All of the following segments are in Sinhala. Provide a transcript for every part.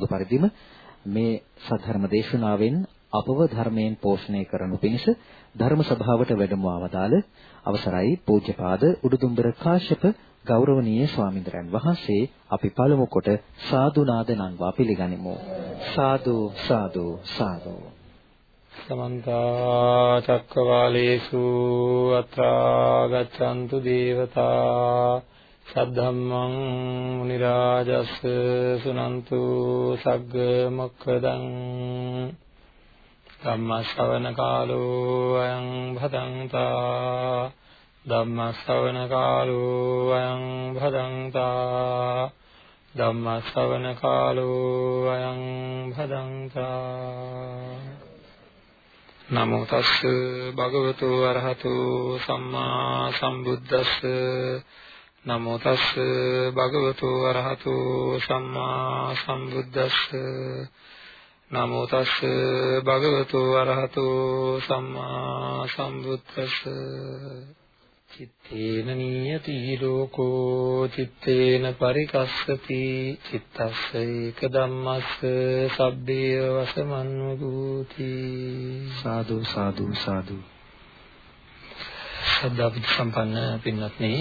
පුරුදු පරිදිම මේ සද්ධර්ම දේශනාවෙන් අපව ධර්මයෙන් පෝෂණය කරනු පිණිස ධර්ම සභාවට වැඩමවා වදාළ අවසරයි පූජ්‍යපාද උඩුදුම්බර කාශ්‍යප ගෞරවනීය ස්වාමින්ද්‍රයන් වහන්සේ. අපි පළමු කොට සාදු නාද නංවා පිළිගනිමු. සාදු සාදු සාදු. සමන්ත චක්කවාලේසු අත්‍රා ගච්ඡන්තු දේවතා සද්ධම්මං මුනි රාජස් සුනන්තු සග්ග මොක්ඛදං ධම්ම ශ්‍රවණ කාලෝ අයං භදංතා ධම්ම ශ්‍රවණ කාලෝ අයං භදංතා ධම්ම ශ්‍රවණ කාලෝ අයං භදංතා නමෝ තස්ස භගවතු අරහතු සම්මා සම්බුද්දස්ස නමෝ තස්ස භගවතු අරහතු සම්මා සම්බුද්දස්ස. නමෝ තස්ස භගවතු අරහතු සම්මා සම්බුද්දස්ස. චිත්තේන නියති ලෝකෝ චිත්තේන පරිකස්සති චිත්තස්ස ඒක ධම්මස්ස සබ්බේ වසමන්වගූති. සාදු සාදු සාදු. සද්ධා සම්පන්න පින්වත්නි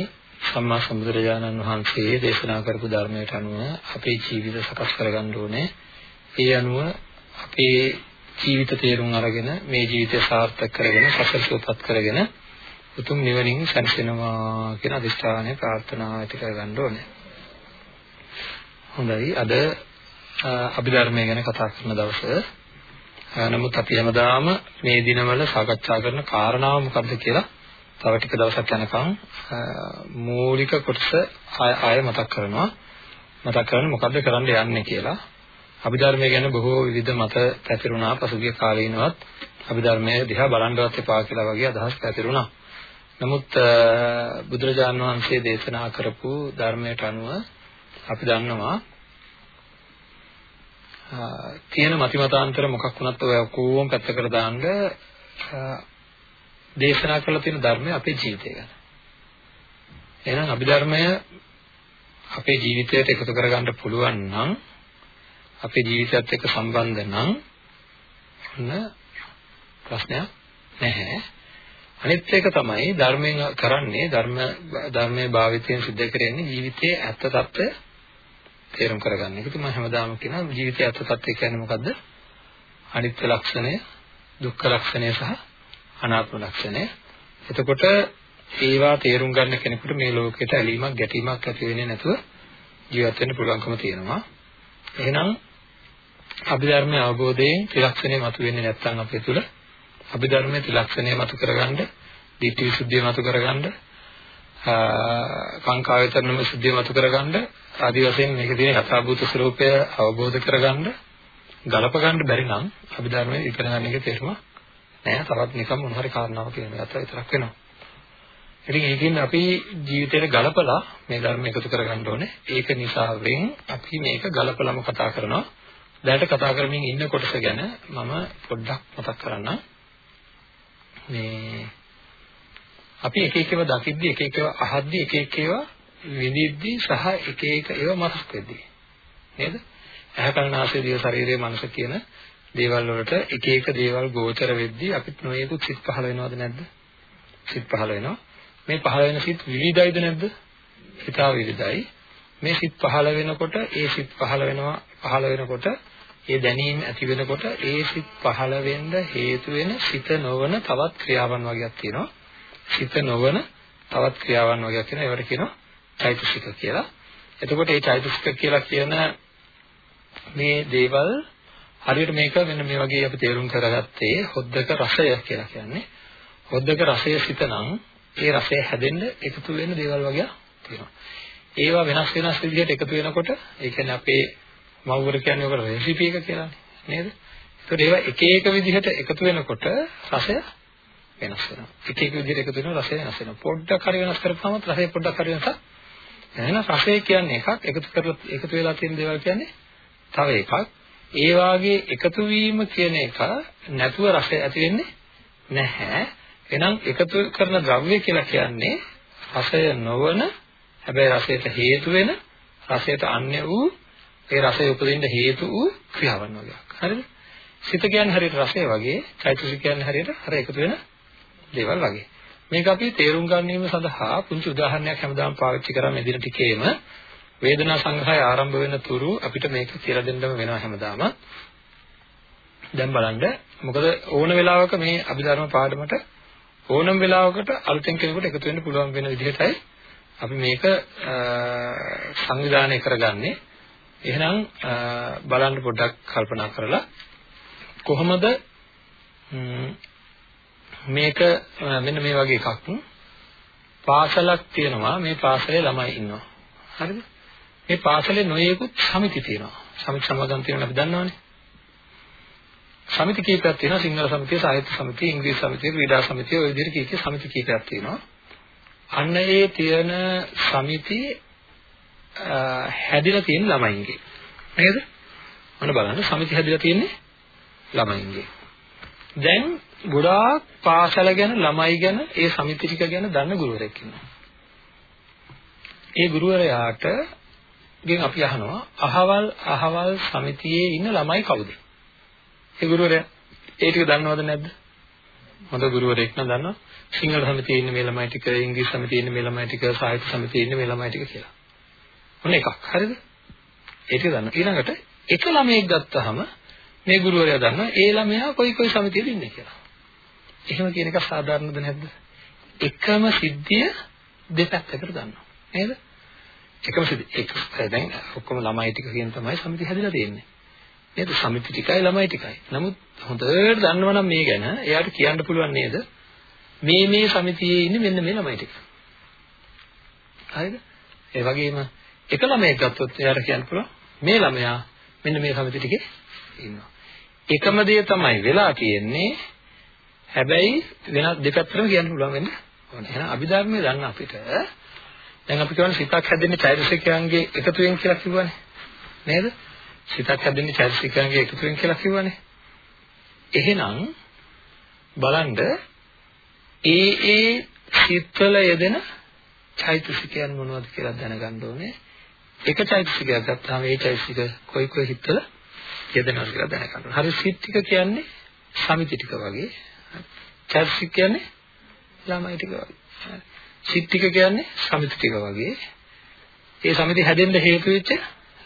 සම්මා සම්බුදුරජාණන් වහන්සේ දේශනා කරපු ධර්මයට අනුව අපේ ජීවිත සකස් කරගන්න ඕනේ ඒ අනුව අපේ ජීවිත තේරුම් අරගෙන මේ ජීවිතය සාර්ථක කරගෙන සසර සූපත් කරගෙන උතුම් නිවනින් සැනසෙනවා කියන අදිස්ථානය ප්‍රාර්ථනා ඇති කරගන්න ඕනේ. හොඳයි අද අභිධර්මය ගැන කතා කරන දවස. නමුත් අපි හැමදාම මේ දිනවල සාකච්ඡා කරන කාරණාව මොකක්ද කියලා තව ටික දවසක් යනකම් මූලික කොටස ආය මතක් කරනවා. මතක් කරන්නේ මොකද්ද කරන්න යන්නේ කියලා. අභිධර්මය ගැන බොහෝ විවිධ මත පැතිරුණා පසුගිය කාලීනවත් අභිධර්මයේ දිහා බලන්නවත් එපා කියලා වගේ අදහස් පැතිරුණා. නමුත් බුදුරජාන් වහන්සේ දේශනා කරපු ධර්මයට අනුව අපි දන්නවා තියෙන මතිමතාන්තර මොකක් වුණත් ඔය ඔක්කොම පැත්තකට දාන්න දේශනා කරලා තියෙන ධර්මය අපේ ජීවිතය ගැන. එහෙනම් අභිධර්මය අපේ ජීවිතයට එකතු කරගන්න පුළුවන් නම් අපේ ජීවිතයත් එක්ක සම්බන්ධ නම් ඔන්න ප්‍රශ්නයක් නැහැ. අනිත් එක තමයි ධර්මයෙන් කරන්නේ ධර්ම ධර්මයේ භාවිතයෙන් සිද්ධ කරන්නේ ජීවිතයේ ඇත්ත తত্ত্বය තේරුම් කරගන්න එක. ඉතින් මම හැමදාම කියනවා ජීවිතයේ ඇත්ත తত্ত্বය කියන්නේ මොකද්ද? අනිත්‍ය ලක්ෂණය, දුක්ඛ ලක්ෂණය සහ අනාත්ම ලක්ෂණය. එතකොට ඒවා තේරුම් ගන්න කෙනෙකුට මේ ලෝකෙට ඇලීමක් ගැටීමක් ඇති වෙන්නේ නැතුව ජීවත් වෙන්න පුළුවන්කම තියෙනවා. එහෙනම් අභිධර්මයේ අවබෝධයෙන් ත්‍රිලක්ෂණය මතුවෙන්නේ නැත්නම් අපේ තුල අභිධර්මයේ ත්‍රිලක්ෂණය මතු කරගන්න, ditthi visuddhiය මතු කරගන්න, කාංකා වේතරණම සුද්ධිය මතු කරගන්න, ආදි වශයෙන් මේකේ තියෙන යථාභූත ස්වરૂපය අවබෝධ කරගන්න, ගලප ගන්න බැරි නම් අභිධර්මයේ ඉගෙන ගන්න එකේ තේරුම නෑ. තවත් නිකම් මොන හරි කාරණාවක් කියන එකත් විතරක් වෙනවා. ඉතින් ඒකෙන් අපි ජීවිතේට ගලපලා මේ ධර්ම එකතු කරගන්න ඕනේ. ඒක නිසා වෙන් අපි මේක ගලපලම කතා කරනවා. දැනට කතා කරමින් ඉන්න කොටස ගැන මම පොඩ්ඩක් මතක් කරන්නම්. මේ අපි එක එක ඒවා දකිද්දි එක එක ඒවා අහද්දි එක එක ඒවා විඳිද්දි සහ එක එක ඒවා මතක් වෙද්දි නේද? ඇහැ කන නාසය දිව ශරීරය මනස කියන දේවල් වලට එක එක දේවල් ගෝචර වෙද්දි අපිට නොයෙකුත් සිත් පහළ වෙනවද නැද්ද? සිත් පහළ වෙනවා. මේ පහළ වෙන සිත් විවිධයිද නැද්ද? හිතා විවිධයි. මේ සිත් පහළ වෙනකොට ඒ සිත් පහළ වෙනවා පහළ වෙනකොට ඒ දැනීම ඇති වෙනකොට ඒ සිත් පහළ වෙන්න හේතු වෙන සිත නොවන තවත් ක්‍රියාවන් වගේක් තියෙනවා. සිත නොවන තවත් ක්‍රියාවන් වගේක් කියනවා. ඒවට කියනවා චෛතසික කියලා. එතකොට මේ චෛතසික කියලා කියන මේ දේවල් හරියට මේක මෙන්න මේ වගේ අපි තේරුම් කරගත්තේ හොද්දක රසය කියලා කියන්නේ. හොද්දක රසය සිතනම් ඒ රසය හැදෙන්න එකතු වෙන දේවල් වගේ තියෙනවා. ඒවා වෙනස් වෙනස් විදිහට එකතු වෙනකොට ඒ කියන්නේ අපේ මව්වර කියන්නේ ඔක රෙසිපි එක කියලානේ නේද? ඒකට ඒවා එක එක විදිහට එකතු වෙනකොට රසය වෙනස් වෙනවා. එක එක විදිහට එකතු වෙනවා රසය වෙනස් වෙනවා. පොඩ්ඩක් හරි වෙනස් කරපුවම රසය පොඩ්ඩක් හරි වෙනසක් එහෙනම් රසය කියන්නේ එකක් එකතු කරලා එකතු වෙලා තියෙන දේවල් කියන්නේ තව එකක්. ඒ වාගේ එකතු වීම කියන එක නැතුව රසය ඇති වෙන්නේ නැහැ. එහෙනම් එකතු කරන ද්‍රව්‍ය කියලා කියන්නේ රසය නොවන හැබැයි රසයට හේතු වෙන රසයට අන්‍ය වූ ඒ රසය උපදින්න හේතු වූ ක්‍රියාවන් වගේක්. හරිද? සිත කියන්නේ හරියට රසය වගේ, චෛතසික කියන්නේ හරියට අර එකතු වෙන දේවල් වගේ. මේක අපි තේරුම් ගැනීම සඳහා පුංචි උදාහරණයක් හැමදාම පාවිච්චි කරා මේ දින ටිකේම වේදනා සංග්‍රහය ආරම්භ වෙන තුරු අපිට මේක කියලා දෙන්නම වෙනවා හැමදාම. දැන් බලන්න මොකද ඕන වෙලාවක මේ අභිධර්ම පාඩමට ඕනම වෙලාවකට අලුතෙන් කෙනෙකුට එකතු වෙන්න පුළුවන් වෙන විදිහටයි අපි මේක සංවිධානය කරගන්නේ. එහෙනම් බලන්න පොඩ්ඩක් කල්පනා කරලා කොහොමද මේක මෙන්න මේ වගේ එකක් පාසලක් තියෙනවා මේ පාසලේ ළමයි ඉන්නවා හරිද මේ පාසලේ නොයෙකුත් සමිති තියෙනවා. සමිති සමාගම් තියෙනවා අපි දන්නවනේ. සමිති කීපයක් තියෙනවා. සිංහල සමිතිය සාහිත්‍ය සමිතිය ඉංග්‍රීසි සමිතිය ක්‍රීඩා සමිතිය ඔය විදිහට කීකේ සමිති කීපයක් තියෙනවා. අන්න ඒ තියෙන සමිති හැදිලා තියෙන ළමයින්ගේ. නේද? මොන බලන්න සමිති හැදිලා තියෙන්නේ ළමයින්ගේ. දැන් ගොඩාක් පාසල ගැන ළමයි ගැන ඒ සමිති ටික ගැන දන්න ගුරුවරයෙක් ඉන්නවා. ඒ ගුරුවරයාට ගෙන් අපි අහනවා අහවල් අහවල් සමිතියේ ඉන්න ළමයි කවුද ඒ ගුරුවරයා ඒ ටික දන්නවද නැද්ද? හොඳ ගුරුවරයෙක් නම් දන්නවා. සිංහල සමිතියේ ඉන්න මේ ළමයි ටික, ඉංග්‍රීසි සමිතියේ ඉන්න මේ ළමයි ටික, සාහිත්‍ය සමිතියේ ඉන්න මේ ළමයි ටික කියලා. ඔන්න එකක්. හරිද? ඒක දන්නවා. ඊළඟට එක ළමයෙක් ගත්තාම මේ ගුරුවරයා දන්නවා ඒ ළමයා කොයි කොයි සමිතියේද ඉන්නේ කියලා. එහෙම කියන එක සාධාරණද නැද්ද? එකම සිද්ධිය දෙපැත්තකට දන්නවා. නේද? එකම සිද්ධිය. ඒක දැන් ඔක්කොම ළමයි ටික කියන තමයි සමිතිය හැදිලා තියෙන්නේ. නේද? සමිති ටිකයි ළමයි ටිකයි. නමුත් හොඳට දන්නවනම් මේ ගැන එයාට කියන්න පුළුවන් නේද? මේ මේ සමිතියේ ඉන්නේ මෙන්න මේ ළමයි ටික. හරිද? ඒ වගේම එක ළමයෙක් ගත්තොත් එයාට කියන්න පුළුවන් මේ ළමයා මෙන්න මේ සමිති ටිකේ ඉන්නවා. එකම දේ තමයි වෙලා තියෙන්නේ. හැබැයි වෙනත් දෙපැත්තටම කියන්න පුළුවන් වෙන්නේ ඕනේ. එහෙනම් අභිධර්මයේ දන්න අපිට දැන් අපි කියවනේ සිතක් හැදෙන්නේ චෛතසිකයන්ගේ එකතුවෙන් කියලා කිව්වනේ. නේද? සිතක් හැදෙන්නේ චෛතසිකයන්ගේ එකතුවෙන් කියලා කිව්වනේ. එහෙනම් බලන්න ඒ ඒ සිත්වල යෙදෙන චෛතසිකයන් මොනවද කියලා දැනගන්න ඕනේ. එක චෛතසිකයක් ගත්තාම ඒ චෛතසික කොයි කොයි හිතවල යෙදෙනවද කියලා දැනගන්න ඕනේ. හරි සිත් ටික කියන්නේ සමිති ටික වගේ. චෛතසික කියන්නේ ළමයි ටික වගේ. සිත් ටික කියන්නේ සමිති ටික වගේ. ඒ සමිති හැදෙන්න හේතු වෙච්ච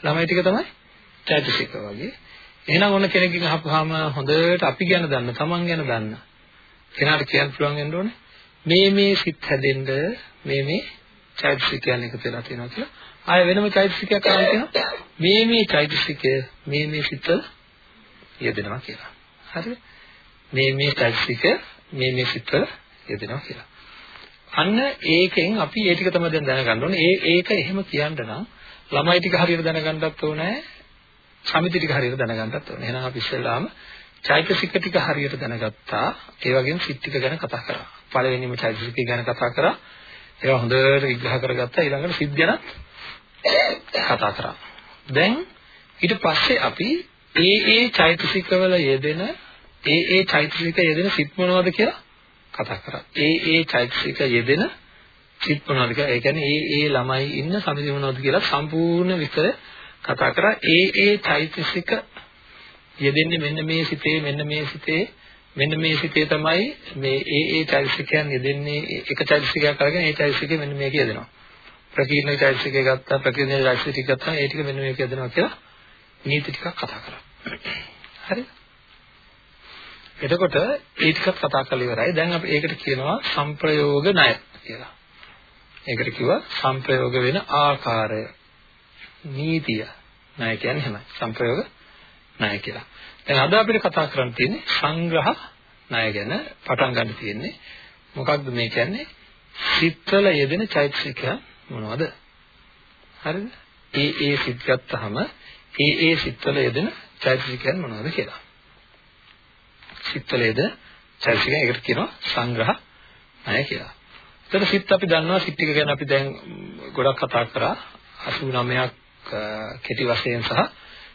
ළමයි ටික තමයි චෛතසික වගේ. එහෙනම් ඔන්න කෙනෙක්ගෙන් අහපුවාම හොඳට අපි ගැන දන්න, Taman ගැන දන්න. කෙනාට කියන්න පුළුවන් වෙන්න ඕනේ. මේ මේ සිත් හැදෙන්න මේ මේ චෛතසිකයන් එකතු වෙලා තියෙනවා කියලා. ආය වෙනම චෛතසිකයක් අරන් කියනවා. මේ මේ චෛතසිකය මේ මේ සිත් යෙදෙනවා කියලා. හරිද? මේ මේ චෛතසික මේ මේ සිත් යෙදෙනවා කියලා. අන්න ඒකෙන් අපි ඒ ටික තමයි දැන් දැනගන්න ඕනේ. ඒ ඒක එහෙම කියන්න නම් ළමයි ටික හරියට දැනගන්නත් ඕනේ. සමිති ටික හරියට දැනගන්නත් ඕනේ. එහෙනම් අපි ඉස්සෙල්ලාම චෛතසික ටික හරියට දැනගත්තා. ඒ වගේම සිත් ටික ගැන කතා කරා. පළවෙනිම චෛතසික ගැන කතා කරා. ඒවා හොඳට විග්‍රහ කරගත්තා. ඊළඟට සිත් ගැන කතා කරා. දැන් ඊට පස්සේ අපි ඒ ඒ චෛතසිකවල යෙදෙන ඒ ඒ චෛතසික යෙදෙන සිත් මොනවද කියලා කතා කරා. ඒ ඒ චෛතසික යෙදෙන සිත් මොනවද කියලා. ඒ කියන්නේ ඒ ඒ ළමයි ඉන්න සමිති මොනවද කියලා සම්පූර්ණ විස්තර කතා කරා. ඒ ඒ චෛතසික යෙදෙන්නේ මෙන්න මේ සිතේ මෙන්න මේ සිතේ මෙන්න මේ සිතේ තමයි මේ ඒ ඒ චෛතසිකයන් යෙදෙන්නේ. එක චෛතසිකයක් අරගෙන ඒ චෛතසිකේ මෙන්න මේක යෙදෙනවා. ප්‍රකීර්ණ චෛතසිකය ගත්තා ප්‍රකීර්ණ චෛතසික ගත්තා ඒ ටික මෙන්න මේක යෙදෙනවා කියලා නීති ටිකක් කතා කරා. හරිද එතකොට ඒ ටිකත් කතා කරලා ඉවරයි දැන් අපි ඒකට කියනවා සංප්‍රයෝග ණය කියලා ඒකට කිව්වා සංප්‍රයෝග වෙන ආකාරය නීතිය ණය කියන්නේ එහෙමයි සංප්‍රයෝග ණය කියලා. දැන් අද අපිට කතා කරන්න තියෙන්නේ සංග්‍රහ ණය ගැන පටන් ගන්න තියෙන්නේ. මොකක්ද මේ කියන්නේ? සිත්වල යෙදෙන චෛතසිකයන් මොනවද? හරිද? ඒ ඒ සිත් ගත්තාම ඒ ඒ සිත්වල යෙදෙන චෛතසිකයන් මොනවද කියලා. සිත්වල යෙදෙන චෛතසිකයන් ඒකට කියනවා සංග්‍රහ ණය කියලා. එතකොට සිත් අපි දන්නවා සිත් ටික ගැන අපි දැන් ගොඩක් කතා කරා 89ක් කෙටි වශයෙන් සහ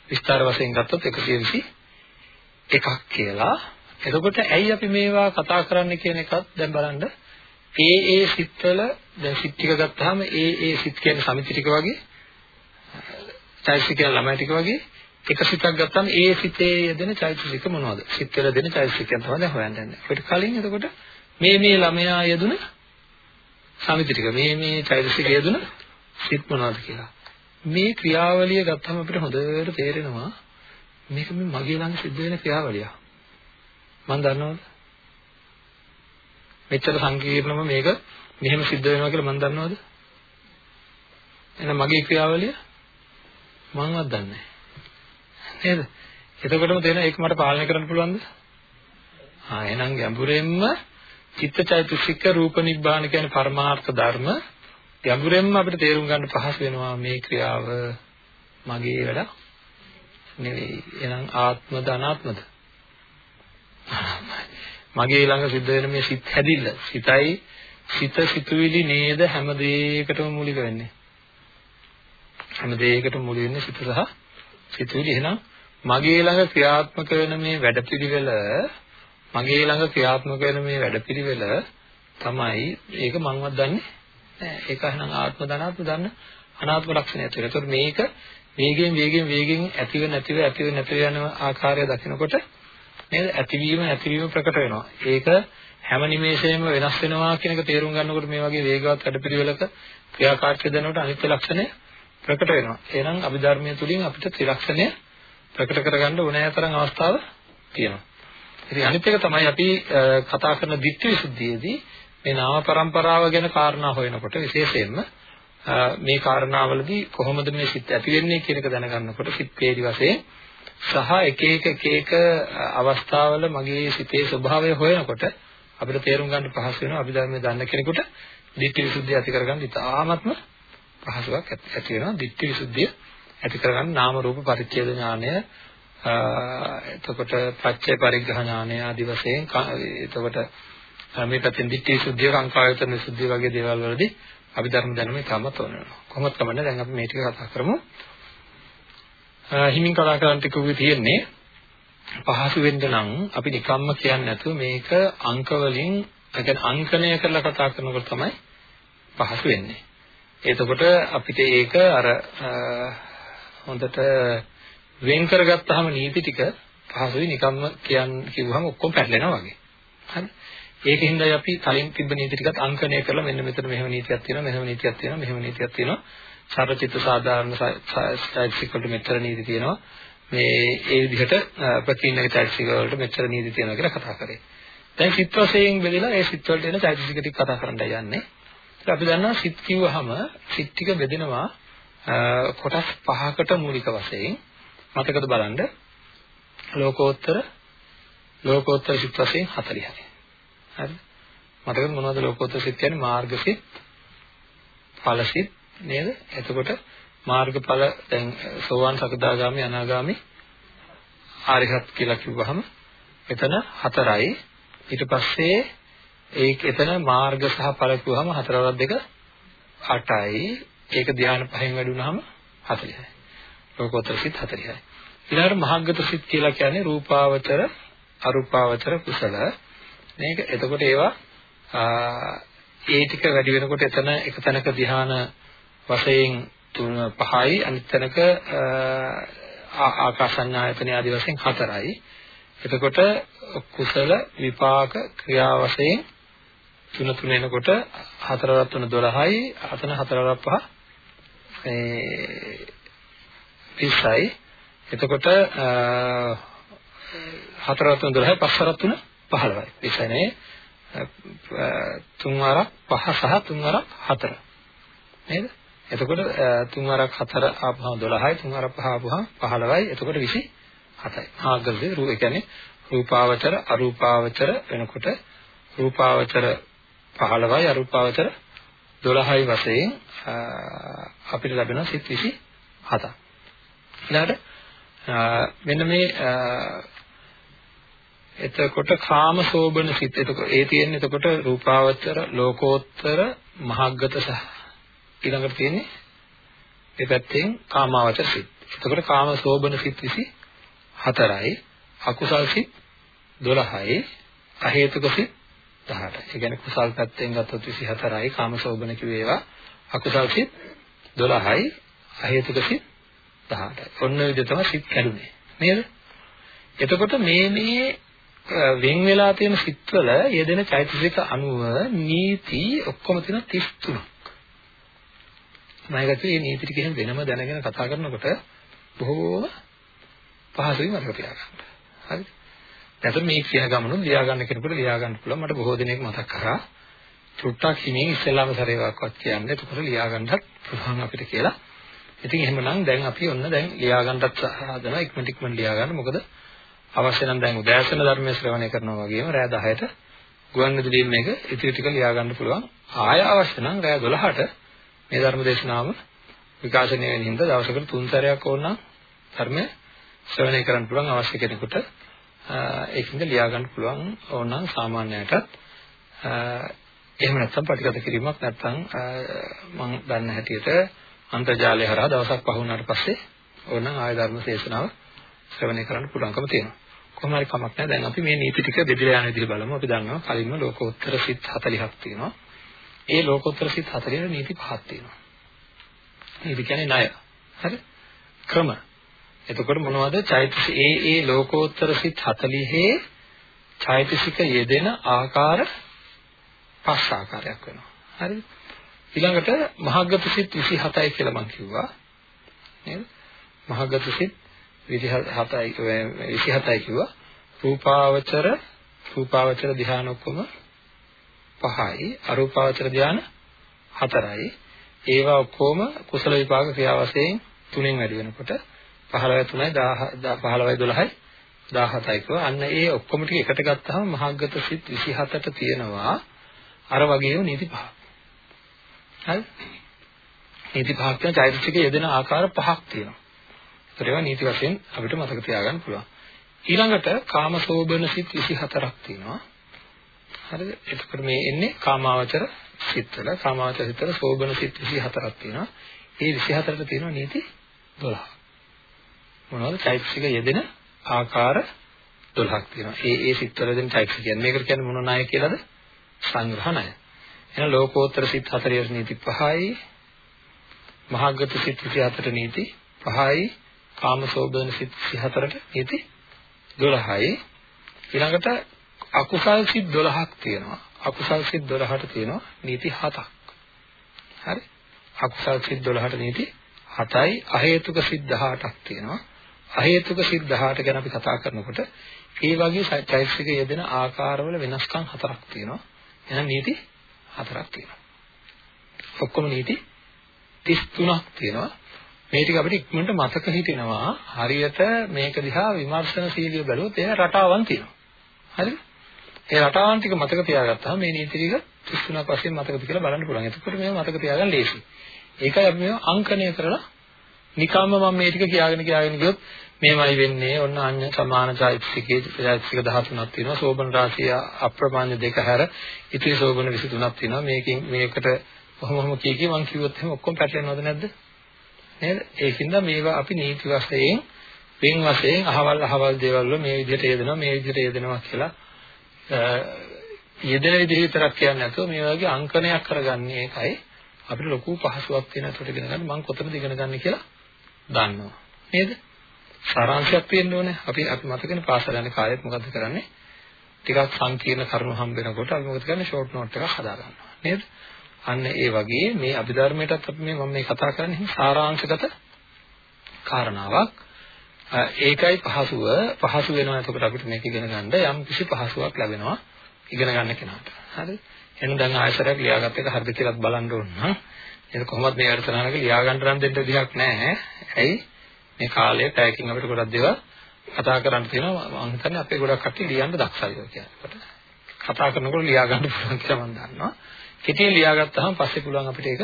විස්තර වශයෙන් ගත්තොත් 121ක් කියලා. එතකොට ඇයි අපි මේවා කතා කරන්න කියන එකත් දැන් බලන්න. ඒ ඒ සිත්වල දැන් සිත් ටික ගත්තාම ඒ ඒ සිත් කියන්නේ සමිති ටික වගේ චෛතසිකයන් ළමයි ටික වගේ එක සිතක් ගත්තාම ඒ සිතේ යෙදෙන චෛතසික මොනවද? සිත් වල දෙන චෛතසිකයන් තමයි දැන් හොයන්න යන්නේ. අපිට කලින් එතකොට මේ මේ ළමයා යෙදුන සමිති ටික මේ මේ චෛතසික යෙදුන සිත් මොනවද කියලා. මේ ක්‍රියාවලිය ගත්තම අපිට හොඳට තේරෙනවා මේක මේ මගේ ළඟ සිද්ධ වෙන ක්‍රියාවලියක්. මම දන්නවද? මෙච්චර සංකීර්ණව මේක මෙහෙම සිද්ධ වෙනවා කියලා මම දන්නවද? එහෙනම් මගේ ක්‍රියාවලිය මමවත් දන්නේ නේද? එතකොටම තේරෙන ඒක මට පාලනය කරන්න පුළුවන්ද? ආ එහෙනම් ගැඹුරෙන්ම චිත්තචෛතසික රූප නිබ්බාන කියන්නේ පරමාර්ථ ධර්ම ගැඹුරෙන්ම අපිට තේරුම් ගන්න පහසු වෙනවා මේ ක්‍රියාව මගේ වැඩ නෙවෙයි. එහෙනම් ආත්මද අනාත්මද? මගේ ළඟ සිද්ධ වෙන මේ සිත් හැදිල්ල සිතයි සිත සිතුවිලි නේද හැම දෙයකටම මූලික වෙන්නේ හැම දෙයකටම මූලික වෙන්නේ සිත සහ සිතුවිලි එහෙනම් මගේ ළඟ ක්‍රියාත්මක වෙන මේ වැඩපිළිවෙල මගේ ළඟ ක්‍රියාත්මක වෙන මේ වැඩපිළිවෙල තමයි ඒක මන්වත් දන්නේ නැහැ ඒක එහෙනම් ආත්ම දනාත්ම දන්න අනාත්ම ලක්ෂණය තුළ. ඒතකොට මේක වේගයෙන් වේගයෙන් වේගයෙන් ඇතිව නැතිව ඇතිව නැතිව යන ආකාරය දකිනකොට නේද ඇතිවීම නැතිවීම ප්‍රකට වෙනවා. ඒක හැම නිමේෂයෙම වෙනස් වෙනවා කියන එක තේරුම් ගන්නකොට මේ වගේ වේගවත් වැඩපිළිවෙලක ක්‍රියාකාරීත්වය දැනනකොට අනිත්‍ය ලක්ෂණය ප්‍රකට වෙනවා. එහෙනම් අභිධර්මයේ තුලින් අපිට ත්‍රිලක්ෂණය ප්‍රකට කරගන්න ඕනෑ තරම් අවස්ථාව තියෙනවා. ඉතින් අනිත් එක තමයි අපි කතා කරන ditthi visuddhiයේදී මේ නාම પરම්පරාව ගැන කාරණා හොයනකොට විශේෂයෙන්ම මේ කාරණාවලදී කොහොමද මේ සිත් ඇති වෙන්නේ කියන එක දැනගන්නකොට සිත් වේදි වශයෙන් සහ එක එක එක එක අවස්ථාවල මගේ සිතේ ස්වභාවය හොයනකොට අපිට තේරුම් ගන්න පහසු වෙනවා අභිධර්මයේ දන්න කෙනෙකුට ditthi visuddhiය ඇති කරගන්න ඉතාමත්ම පහසුවක් ඇති වෙනවා. ditthi visuddhiya ඇති කරගන්න නාම රූප පරිච්ඡේද ඥානය එතකොට පච්චේ පරිග්‍රහ ඥානය ආදි වශයෙන් එතකොට මේ පැත්තෙන් ditthi visuddhiya සංකායතන visuddhiya වගේ දේවල් වලදී අපි ධර්ම දැනුම ඉතාමත් ඕන වෙනවා කොහොමද කමන්නේ දැන් අපි මේ ටික කතා කරමු. හිමින් කතා කරන්න ටික උගේ තියෙන්නේ පහසු වෙන්න නම් අපි නිකම්ම කියන්නේ නැතුව මේක අංක වලින් ඒ කියන්නේ අංකණය කරලා කතා කරනකොට තමයි පහසු වෙන්නේ. එතකොට අපිට ඒක අර හොඳට වෙන් කරගත්තාම නීති ටික පහසුයි නිකම්ම කියන් කිව්වහම ඔක්කොම පැටලෙනවා වගේ. හරි. ඒකින්දයි අපි කලින් තිබ්බ නීති ටිකත් අංකණය කරලා මෙන්න මෙතන මෙහෙම නීතියක් තියෙනවා මෙහෙම නීතියක් තියෙනවා මෙහෙම නීතියක් තියෙනවා සරචිත්ත සාධාරණ චෛතසික වලට මෙච්චර නීති තියෙනවා මේ ඒ විදිහට ප්‍රතිින්නක චෛතසික වලට මෙච්චර නීති තියෙනවා කියලා කතා කරේ. දැන් සිත් වශයෙන් බෙදලා ඒ සිත් වලට එන චෛතසික ටික කතා කරන්නයි යන්නේ. ඒක අපි දන්නවා සිත් කිව්වහම සිත් ටික බෙදෙනවා කොටස් පහකට මූලික වශයෙන් මතකද බලන්න ලෝකෝත්තර ලෝකෝත්තර සිත් වශයෙන් 40යි. හරි. මතකද මොනවද ලෝකෝත්තර සිත් කියන්නේ මාර්ගසිත, ඵලසිත, නේද? එතකොට මාර්ගඵල දැන් සෝවාන් සකදාගාමි අනාගාමි ආරිහත් කියලා කිව්වහම එතන හතරයි ඊට පස්සේ ඒක එතන මාර්ග සහ ඵල කිව්වහම හතරවරක් දෙක 8යි ඒක ධ්‍යාන පහෙන් වැඩුණාම 40යි ලෝකෝත්තර සිත් 40යි ඊළඟට මහග්ගත සිත් කියලා කියන්නේ රූපාවචර අරූපාවචර කුසල. මේක එතකොට ඒවා ඒ ටික වැඩි වෙනකොට එතන එක තැනක ධ්‍යාන වශයෙන් තුන පහයි. අනිත් තැනක ආකාසඤ්ඤායතන ආදී වශයෙන් හතරයි. එතකොට කුසල විපාක ක්‍රියා වශයෙන් තුන තුන එනකොට හතරවරක් තුන 12යි අතන හතරවරක් පහ ඒ 20යි. එතකොට හතරවරක් තුන 12යි පස්වරක් තුන 15යි. 20යි නේ. තුන් වරක් පහ සහ තුන් වරක් හතර. නේද? එතකොට තුන් වරක් හතර ආපහම 12යි තුන් වරක් පහ ආපහම 15යි එතකොට 27යි. ආගල්දේ රූප කියන්නේ රූපාවචර අරූපාවචර වෙනකොට රූපාවචර 15යි අරූපාවචර 12යි වශයෙන් අපිට ලැබෙන සිත් 27ක්. ඊළඟට මෙන්න මේ එතකොට කාම සෝබන සිත් එතකොට ඒ තියෙන්නේ එතකොට රූපාවචර ලෝකෝත්තර මහග්ගත සහ ඊළඟට තියෙන්නේ මේ පැත්තෙන් කාමාවචර සිත්. එතකොට කාම සෝබන සිත් 24යි, අකුසල් සිත් 12යි, අහේතුක සිත් 18යි. ඒ කියන්නේ කුසල් පැත්තෙන් ගත්තොත් 24යි, කාම සෝබන කිව්වේ ඒවා. අකුසල් සිත් 12යි, අහේතුක සිත් 18යි. ඔන්න ඔය විදිහ තමයි සිත් කැඩුනේ. නේද? එතකොට මේ මේ වෙන් වෙලා තියෙන සිත්වල යෙදෙන චෛතසික අනුව නීති ඔක්කොම තියෙන 33ක්. මම හිතුවේ මේ නීති ටික එහෙම වෙනම දැනගෙන කතා කරනකොට බොහෝම පහසුයි මතක තියාගන්න. හරිද? නැත්නම් මේ කියන ගමනුත් ලියා ගන්න කෙනෙකුට ලියා ගන්න පුළුවන්. මට බොහෝ දිනක් මතක් කරා. චුට්ටක් හිමින් ඉස්සෙල්ලාම සරේවක්වත් කියන්නේ. එතකොට ලියා ගන්නත් පුළුවන් අපිට කියලා. ඉතින් එහෙමනම් දැන් අපි ඔන්න දැන් ලියා ගන්නත් හදනවා. ඉක්මනට ඉක්මනට ලියා ගන්න. මොකද අවශ්‍ය නම් දැන් උදෑසන ධර්මයේ ශ්‍රවණය කරනවා වගේම රෑ 10ට ගුවන් විදුලියෙන් මේක ඉතිරි ටික ලියා ගන්න පුළුවන්. ආය අවශ්‍ය නම් රෑ 12ට මේ ධර්ම දේශනාව විකාශනය වෙන හින්දා දවසකට තුන් සැරයක් ඕන නම් ධර්මය ශ්‍රවණය කරන්න පුළුවන් අවශ්‍ය කෙනෙකුට ඒකින්ද ලියා ගන්න පුළුවන් ඕනනම් සාමාන්‍යයටත් එහෙම නැත්නම් ප්‍රතිගත කිරීමක් නැත්නම් මම දන්න හැටියට අන්තර්ජාලය හරහා දවසක් පහ වුණාට පස්සේ ඕනනම් ආය ධර්ම දේශනාව ශ්‍රවණය කරන්න පුළුවන්කම තියෙනවා. කොහොම හරි කමක් නැහැ. දැන් අපි මේ නීති ටික බෙදලා යන විදිහ බලමු. අපි දන්නවා කලින්ම ලෝකෝත්තර සිත් 40ක් තියෙනවා. ඒ ලෝකෝත්තර සිත් 40 නීති පහක් තියෙනවා. නීති කියන්නේ ණය. හරි? ක්‍රම. එතකොට මොනවද? චෛතසික ඒ ඒ ලෝකෝත්තර සිත් 40 චෛතසික යෙදෙන ආකාර පස් ආකාරයක් වෙනවා. හරිද? ඊළඟට මහග්ගත සිත් 27යි කියලා මම කිව්වා. නේද? මහග්ගත සිත් 27යි 27යි කිව්වා. රූපාවචර රූපාවචර ධ්‍යාන ඔක්කොම පහයි අරූපාවචර ධ්‍යාන හතරයි ඒවා ඔක්කොම කුසල විපාක ක්‍රියා වශයෙන් තුනෙන් වැඩි වෙනකොට 15 3යි 15යි 12යි 17යි කිව්වා. අන්න ඒ ඔක්කොම ටික එකට ගත්තාම මහග්ගත සිත් 27ට තියෙනවා අර වගේම නීති පහක්. හරි? නීති පහක් කියන චෛතසිකයේ යෙදෙන ආකාර පහක් තියෙනවා. ඒවා නීති වශයෙන් අපිට මතක තියාගන්න පුළුවන්. ඊළඟට කාමසෝබන සිත් 24ක් තියෙනවා. හරිද? එතකොට මේ එන්නේ කාමාවචර සිත්වල කාමාවචර සිත්වල සෝබන සිත් 24ක් තියෙනවා. ඒ 24ට තියෙනවා නීති 12ක්. මොනවද? චෛතසික යෙදෙන ආකාර 12ක් තියෙනවා. ඒ ඒ සිත්වල දෙන චෛතසික කියන්නේ මේකට කියන්නේ මොන ණය කියලාද? සංග්‍රහ ණය. එහෙනම් ලෝකෝත්තර සිත් 40 නීති 5යි. මහාගත සිත් 24ට නීති 5යි. කාමසෝබන සිත් 34ට නීති 12යි. ඊළඟට අකුසල් සිත් 12ක් තියෙනවා. අකුසල් සිත් 12ට තියෙනවා නීති 7ක්. හරි? අකුසල් සිත් 12ට නීති 7යි අහේතුක සිත් 18ක් තියෙනවා. අහේතුක සිත් 18 ගැන අපි කතා කරනකොට ඒ වගේ චෛතසික යෙදෙන ආකාරවල වෙනස්කම් හතරක් තියෙනවා. එහෙනම් නීති හතරක් තියෙනවා. ඔක්කොම නීති 33ක් තියෙනවා. මේ ටික අපිට ඉක්මනට මතක හිටිනවා. හරියට මේක දිහා විමර්ශනශීලීව බැලුවොත් ඒ රටාවන් තියෙනවා. හරිද? ඒ රටාවන් ටික මතක තියාගත්තාම මේ නීති ටික 33ක් වශයෙන් මතකද කියලා බලන්න පුළුවන්. එතකොට මේව මතක තියාගන්න ලේසියි. ඒකයි අපි මේව අංකණය කරලා නිකම්ම මම මේ ටික කියාගෙන කියාගෙන ගියොත් මේමයි වෙන්නේ. ඔන්න අඤ්ඤ සමාන චෛතසිකයේ චෛතසික 13ක් තියෙනවා. සෝබන රාශිය අප්‍රමාණ්‍ය දෙක හැර ඉතිරි සෝබන 23ක් තියෙනවා. මේකෙන් මේකට කොහොමම කී කී මම කිව්වොත් එහෙනම් ඔක්කොම පැටලෙනවද නැද්ද? නේද? ඒකින්ද මේවා අපි නීති වශයෙන් වෙන වශයෙන් අහවල් අහවල් දේවල් වල මේ විදිහට යෙදෙනවා මේ විදිහට යෙදෙනවා කියලා යෙදෙන විදිහ විතරක් කියන්නේ නැතුව මේ වගේ අංකණයක් කරගන්නේ ඒකයි. අපිට ලොකු පහසුවක් තියෙන අතට ඉගෙන ගන්න. මම කොතනද ඉගෙන ගන්න කියලා දන්නවා. නේද? සාරාංශයක් තියෙන්න ඕනේ. අපි අපි මතකනේ පාසල යන කාලෙත් මොකද්ද කරන්නේ? ටිකක් සංකීර්ණ කරුණු හම්බ වෙනකොට අපි මොකද කරන්නේ? ෂෝට් නෝට් එකක් හදා ගන්නවා. නේද? අන්න ඒ වගේ මේ අභිධර්මයටත් අපි මේ මම මේ කතා කරන්නේ සාරාංශගත කාරණාවක්. ඒකයි පහසුව. පහසු වෙනවා එතකොට අපිට මේක ඉගෙන ගන්න. යම් කිසි පහසුවක් ලැබෙනවා ඉගෙන ගන්න කෙනාට. හරි? එහෙනම් දැන් ආයතරයක් ලියාගත්ත එක හරිද කියලාත් බලන්න ඕන නම් ඒක කොහොමද මේ අර්ථනානක ලියා ගන්න නම් දෙන්න විදිහක් නැහැ. ඇයි? මේ කාලයේ පැයකින් අපිට ගොඩක් දේවල් කතා කරන්න තියෙනවා. මම හිතන්නේ අපේ ගොඩක් කට්ටිය ලියන්න දක්ෂයි ඔය කියනකොට. කතා කරනකොට ලියා ගන්න පුළුවන් කියලා මම දන්නවා. කෙටියෙන් ලියාගත්තාම පස්සේ පුළුවන් අපිට ඒක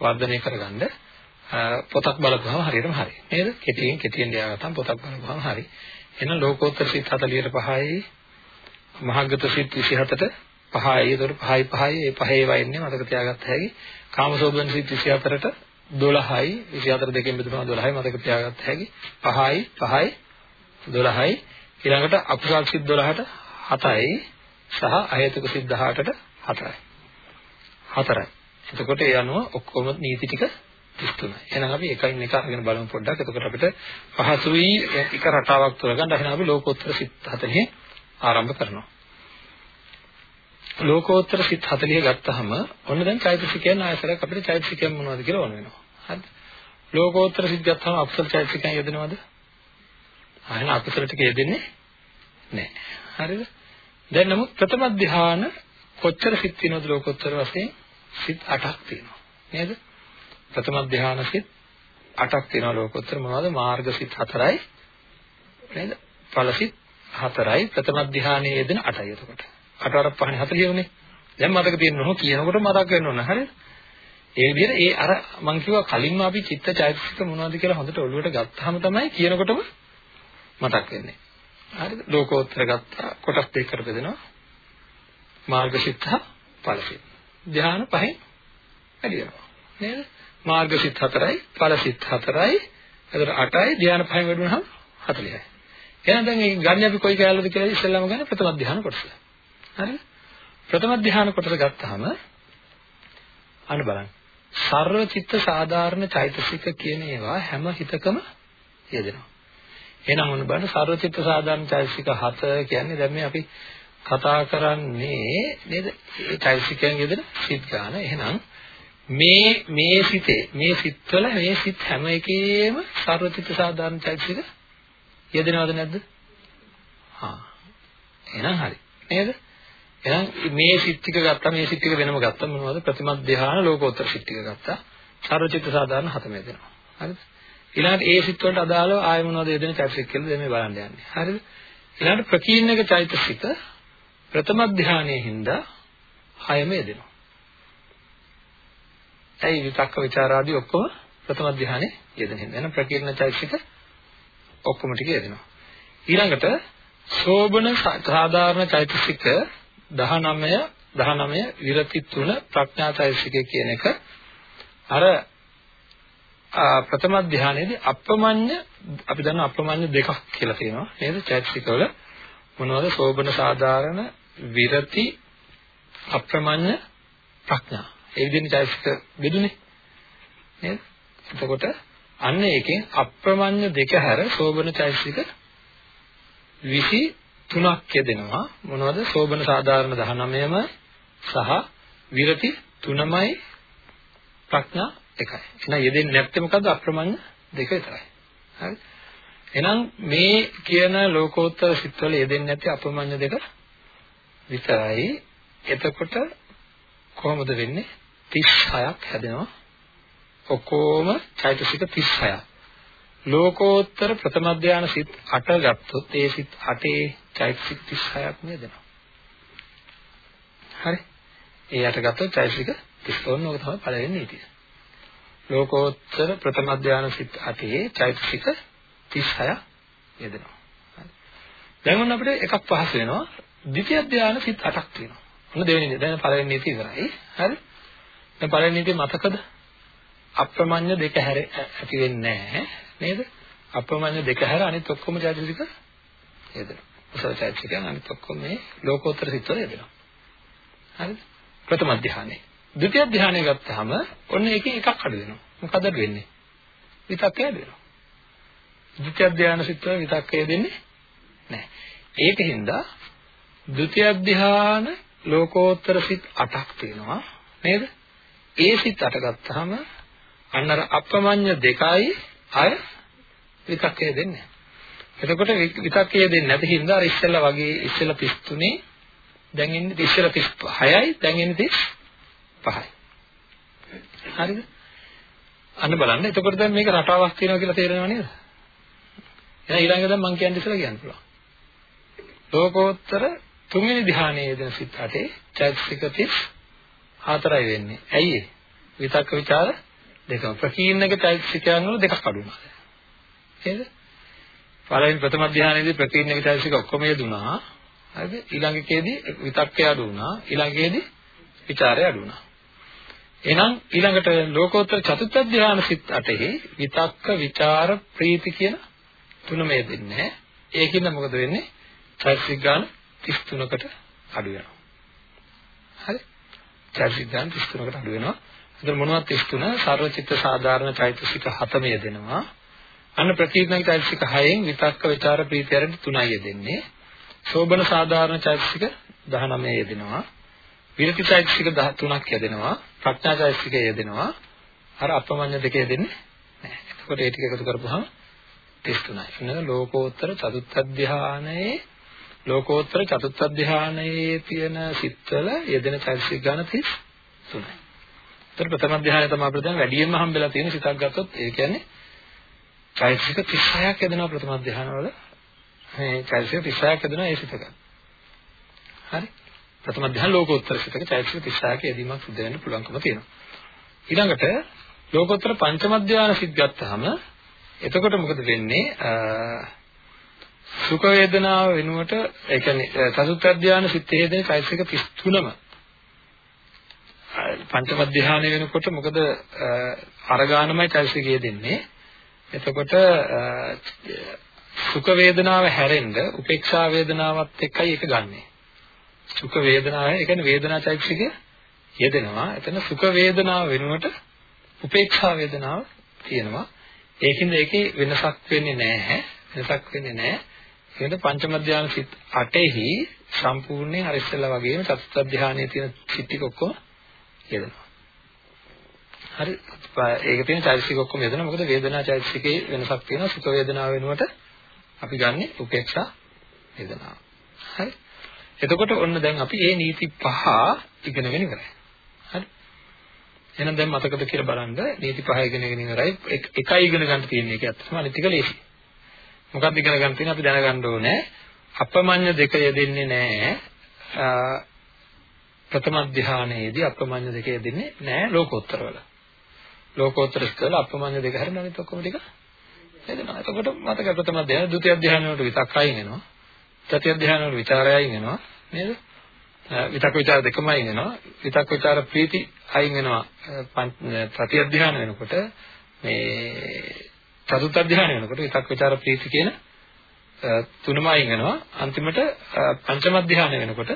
වර්ධනය කරගන්න. පොතක් බලපුවම හරියටම හරි. නේද? කෙටියෙන් කෙටියෙන් ලියාගත්තාම පොතක් බලපුවම හරි. එහෙනම් ලෝකෝත්තර සිත් 45යි මහග්ගත සිත් 27ට 5යි. ඒතකොට 5යි 5යි ඒ පහේ ඒවා ඉන්නේ මතක තියාගත්ත හැකි. කාමසෝබන සිත් 24ට 12යි 24 දෙකෙන් බෙදුනම 12යි මතක තියාගත්ත හැකි. 5යි 5යි 12යි ඊළඟට අකුසල් සිත් 12ට 7යි සහ අහේතුක සිත් 18ට 4යි. 4යි. එතකොට ඒ අනුව ඔක්කොම නීති ටික 33. එහෙනම් අපි එකින් එක අරගෙන බලමු පොඩ්ඩක්. එතකොට අපිට පහසුයි එක රටාවක් තුල ගන්න. එහෙනම් අපි ලෝකෝත්තර සිත් 40 ආරම්භ කරනවා. ලෝකෝත්තර සිත් 40 ගත්තාම ඔන්න දැන් චෛතසිකයන් ආයතරයක් අපිට චෛතසිකයන් මොනවද කියලා ඕන වෙනවා. හරිද? ලෝකෝත්තර සිත් ගත්තාම අකුසල චෛතසිකයන් යෙදෙනවද? ආයෙන අකුසල ටික යෙදෙන්නේ නැහැ. හරිද? දැන් නමුත් ප්‍රථම ධ්‍යාන කොච්චර සිත් තියෙනවද ලෝකෝත්තර වශයෙන්? සිත් 8ක් තියෙනවා. නේද? ප්‍රථම ධ්‍යාන සිත් 8ක් තියෙනවා ලෝකෝත්තර මොනවද? මාර්ග සිත් 4යි. නේද? ඵල සිත් 4යි. ප්‍රථම ධ්‍යානයේ යෙදෙන 8යි එතකොට. 8 වර පහනේ 40 වනේ. දැන් මතක තියෙනවා කියනකොට මතක් වෙන්න ඕන. හරිද? ඒ විදිහට ඒ අර මම කිව්වා කලින්ම අපි චිත්ත චෛතසික මොනවද කියලා හොඳට ඔළුවට ගත්තාම තමයි කියනකොටම මතක් වෙන්නේ. හරිද? ලෝකෝත්තර ගත්තා කොටස් දෙකකට බෙදෙනවා. මාර්ගසිත ඵලසිත. ධ්‍යාන පහෙන් වැඩි වෙනවා. නේද? මාර්ගසිත 4යි, ඵලසිත 4යි, එතකොට 8යි, ධ්‍යාන පහෙන් වැඩි වුණාම 40යි. එහෙනම් දැන් මේ ගන්න අපි කොයි කැලේද කියලා ඉස්සෙල්ලාම ගන්න ප්‍රථම ධ්‍යාන කොටස. හරිද? ප්‍රථම ධ්‍යාන කොටස ගත්තාම අන්න බලන්න. සර්ව චිත්ත සාධාරණ චෛතසික කියන ඒවා හැම හිතකම යෙදෙනවා. එහෙනම් මොන බලන්න සර්වචිත්ත සාධාරණ චෛතසික 7 කියන්නේ දැන් මේ අපි කතා කරන්නේ නේද? ඒ චෛතසිකයන් යෙදෙන සිත් ගන්න. එහෙනම් මේ මේ සිතේ මේ සිත්වල මේ සිත් හැම එකේම සර්වචිත්ත සාධාරණ චෛතසික යෙදෙනවද නැද්ද? හා. එහෙනම් හරි. නේද? එහෙනම් මේ සිත් ටික ගත්තා මේ සිත් ටික වෙනම ගත්තා මොනවද? ප්‍රතිම ධ්‍යාන ලෝකෝත්තර සිත් ටික ගත්තා. සර්වචිත්ත සාධාරණ හතම යෙදෙනවා. හරිද? ඊළඟට ඒ සිත් වලට අදාළව ආය මොනවද යෙදෙන චෛතසික කියලා දැන් මේ බලන්න යන්නේ. හරිද? ඊළඟට ප්‍රකීර්ණක චෛතසික ප්‍රථම ධානයේ හින්දා හයම යෙදෙනවා. ඇයි විතක්ක ਵਿਚාරාදී ඔක්කොම ප්‍රථම ධානයේ යෙදෙන හින්දා. එහෙනම් ප්‍රකීර්ණ චෛතසික ඔක්කොම ටික යෙදෙනවා. ඊළඟට සෝබන සාධාරණ චෛතසික 19 19 විරති 3 ප්‍රඥා චෛතසිකය කියන එක. අර ප්‍රථම ධානයේදී අප්‍රමඤ්ඤ අපි දන්න අප්‍රමඤ්ඤ දෙකක් කියලා තියෙනවා. නේද? චෛතසිකවල මොනවද? සෝබන සාධාරණ විරති අප්‍රමඤ්ඤ ප්‍රඥා. ඒ විදිහේ චෛතසික බෙදුනේ. නේද? එතකොට අන්න ඒකෙන් අප්‍රමඤ්ඤ දෙක හැර සෝබන චෛතසික 23ක් යදෙනවා මොනවද සෝබන සාධාරණ 19ම සහ විරති 3මයි ප්‍රඥා එකයි. එහෙනම් යෙදෙන්නේ නැත්te මොකද්ද අප්‍රමඤ්ඤ දෙක විතරයි. හරි. එහෙනම් මේ කියන ලෝකෝත්තර සිත්වල යෙදෙන්නේ නැති අප්‍රමඤ්ඤ දෙක විතරයි. එතකොට කොහොමද වෙන්නේ? 36ක් හැදෙනවා. ඔක්කොම චෛතසික 36ක්. ලෝකෝත්තර ප්‍රථම ධානය සිත් 8 ගත්තොත් ඒ සිත් 8 චෛතසික 36ක් නේදනවා. හරි. ඒ 8 ගත්තොත් චෛතසික 33 ඕක තමයි පළවෙනි නීතිය. ලෝකෝත්තර ප්‍රථම ධානය සිත් 8 චෛතසික 36ක් යෙදෙනවා. දැන් ඔන්න අපිට එකක් පහස වෙනවා. ද්විතිය ධානය සිත් 8ක් තියෙනවා. ඔන්න දෙවෙනි දැන් පළවෙනි නීතිය ඉවරයි. හරි? දැන් පළවෙනි නීතිය මතකද? අප්‍රමඤ්ඤ දෙක හැර ඇති වෙන්නේ නැහැ නේද? අප්‍රමඤ්ඤ දෙක හැර අනිත් ඔක්කොම චෛතසික යෙදෙනවා. කුසල චෛතසිකයන් අනිත් ඔක්කොම මේ ලෝකෝත්තර සිත්වල යෙදෙනවා. හරිද? ප්‍රථම ධානයේ ද්විතිය ධානය ගත්තාම ඔන්න ඒකෙන් එකක් අඩු වෙනවා. මොකද වෙන්නේ? විතක්කය දෙනවා. ද්විතිය ධානය සිත්වල විතක්කය දෙන්නේ නැහැ. ඒකින්ද ද්විතිය ධාන ලෝකෝත්තර සිත් 8ක් තියෙනවා නේද? ඒ සිත් 8 ගත්තාම අන්න අර අප්‍රමඤ්ඤ දෙකයි අය විතක්කය දෙන්නේ. එතකොට විතක්කය දෙන්නේ නැති හින්දා අර ඉස්සෙල්ලා වගේ ඉස්සෙල්ලා 33 දැන් ඉන්නේ ඉස්සෙල්ලා 36යි දැන් ඉන්නේ 5යි. හරිද? අන්න බලන්න. එතකොට දැන් මේක රටාවක් තියෙනවා කියලා තේරෙනව නේද? එහෙනම් ඊළඟට දැන් මම කියන්නේ ඉස්සලා කියන්න පුළුවන්. ලෝකෝත්තර තුන්වෙනි ධ්‍යානයේ යෙදෙන සිත් අටේ චෛතසික 34යි වෙන්නේ. ඇයි ඒ? විතක්ක ਵਿਚාර දෙකම ප්‍රකීර්ණක චෛතසිකයන් වල දෙකක් අඩු වෙනවා. නේද? පළවෙනි ප්‍රථම ධ්‍යානයේදී ප්‍රකීර්ණක චෛතසික ඔක්කොම යෙදුනා. හරිද? ඊළඟකේදී විතක්කය අඩු වුණා. ඊළඟකේදී ਵਿਚාරය අඩු වුණා. එහෙනම් ඊළඟට ලෝකෝත්තර චතුත්ථ ධ්‍යාන සිත් 8 විතක්ක විචාර ප්‍රීති කියන තුනම යෙදෙන්නේ ඒකින්ද මොකද වෙන්නේ චෛතසික ගාන 33කට අඩු වෙනවා හරි චෛතසික ගාන 33කට අඩු වෙනවා එතන මොනවද 33 සර්වචිත්ත සාධාරණ චෛතසික 7ම යෙදෙනවා. අන්න ප්‍රකීර්ණක චෛතසික 6න් විතක්ක ਵਿਚාර ප්‍රීතියරණ 3යි යෙදෙන්නේ. සෝබන සාධාරණ චෛතසික 19 යෙදෙනවා. විරති චෛතසික 13ක් යෙදෙනවා. ප්‍රඥා චෛතසික යෙදෙනවා. අර අපමඤ්ඤ දෙක යෙදෙන්නේ නැහැ. එතකොට ඒ ටික එකතු කරපුවහම 33යි. එන්න ලෝකෝත්තර චතුත්ථ ධානයේ ලෝකෝත්තර චතුත්ථ ධානයේ තියෙන සිත්වල යෙදෙන චෛතසික ගන්න 33යි. ඒතර ප්‍රථම ධානය තමයි අපිට දැන් වැඩියෙන්ම හම්බෙලා තියෙන සිතක් ගත්තොත් ඒ කියන්නේ චෛතසික 36ක් යෙදෙනවා ප්‍රථම ධානවල. මේ චෛතසික 36ක් යෙදෙනවා ඒ සිතක. හරි. ප්‍රථම ධාන ලෝකෝත්තර සිතක චෛතසික 36ක යෙදීමක් සිදු වෙන්න පුළුවන්කම තියෙනවා. ඊළඟට ලෝකෝත්තර පංචම ධාන සිත් ගත්තාම එතකොට මොකද වෙන්නේ? සුඛ වේදනාව වෙනුවට ඒ කියන්නේ චතුත්ථ ධාන සිත් හේදෙන චෛතසික 33ම පංචම ධානය වෙනකොට මොකද අරගානමයි චෛතසිකය දෙන්නේ. එතකොට සුඛ වේදනාව හැරෙන්න උපේක්ෂා වේදනාවත් එක්කයි ඒක ගන්නෙ. සුඛ වේදනාව ඒ කියන්නේ වේදනා චෛතසිකය යෙදෙනවා. එතන සුඛ වේදනාව වෙනුවට උපේක්ෂා වේදනාව තියෙනවා. ඒකින්ද ඒකේ වෙනසක් වෙන්නේ නැහැ. වෙනසක් වෙන්නේ නැහැ. ඒකද පංචම ධානය සිත් 8එහි සම්පූර්ණයෙන් අර ඉස්සෙල්ලා වගේම චතුත්ථ ධානයේ තියෙන සිත් ටික ඔක්කොම යෙදෙනවා. හරි ඒක තියෙන චෛතසික ඔක්කොම යෙදෙනවා. මොකද වේදනා චෛතසිකේ වෙනසක් තියෙනවා. සුඛ වේදනාව වෙනුවට අපි ගන්නෙ උපේක්ෂා වේදනාව. හරි. එතකොට ඔන්න දැන් අපි මේ නීති පහ ඉගෙනගෙන ඉවරයි. හරි. එහෙනම් දැන් මතකද කියලා බලන්න නීති පහ ඉගෙනගෙන ඉවරයි. එකයි ඉගෙන ගන්න තියෙන්නේ ඒක ඇත්තටම අනිත් ටික ලේසි. මොකක්ද ඉගෙන ගන්න තියෙන්නේ අපි දැනගන්න ඕනේ. අපමඤ්ඤ දෙක යෙදෙන්නේ නැහැ. ප්‍රථම ධානයේදී අප්‍රමඤ්ඤ දෙක යෙදෙන්නේ නැහැ ලෝකෝත්තර වල. ලෝකෝත්තර ස්කල අප්‍රමඤ්ඤ දෙක හැරෙන අනිත් ඔක්කොම ටික යෙදෙනවා. එතකොට මතක ප්‍රථම ධානය, ဒုတိ ය ධානය වලට විතක් අයින් වෙනවා. තෘතිය ධානය වල විචාරය අයින් වෙනවා. නේද? විතක් විචාර දෙකම අයින් වෙනවා. විතක් විචාර ප්‍රීති අයින් වෙනවා. තෘතිය ධානය වෙනකොට මේ චතුර්ථ ධානය වෙනකොට විතක් විචාර ප්‍රීති කියන තුනම අයින් වෙනවා. අන්තිමට පංචම ධානය වෙනකොට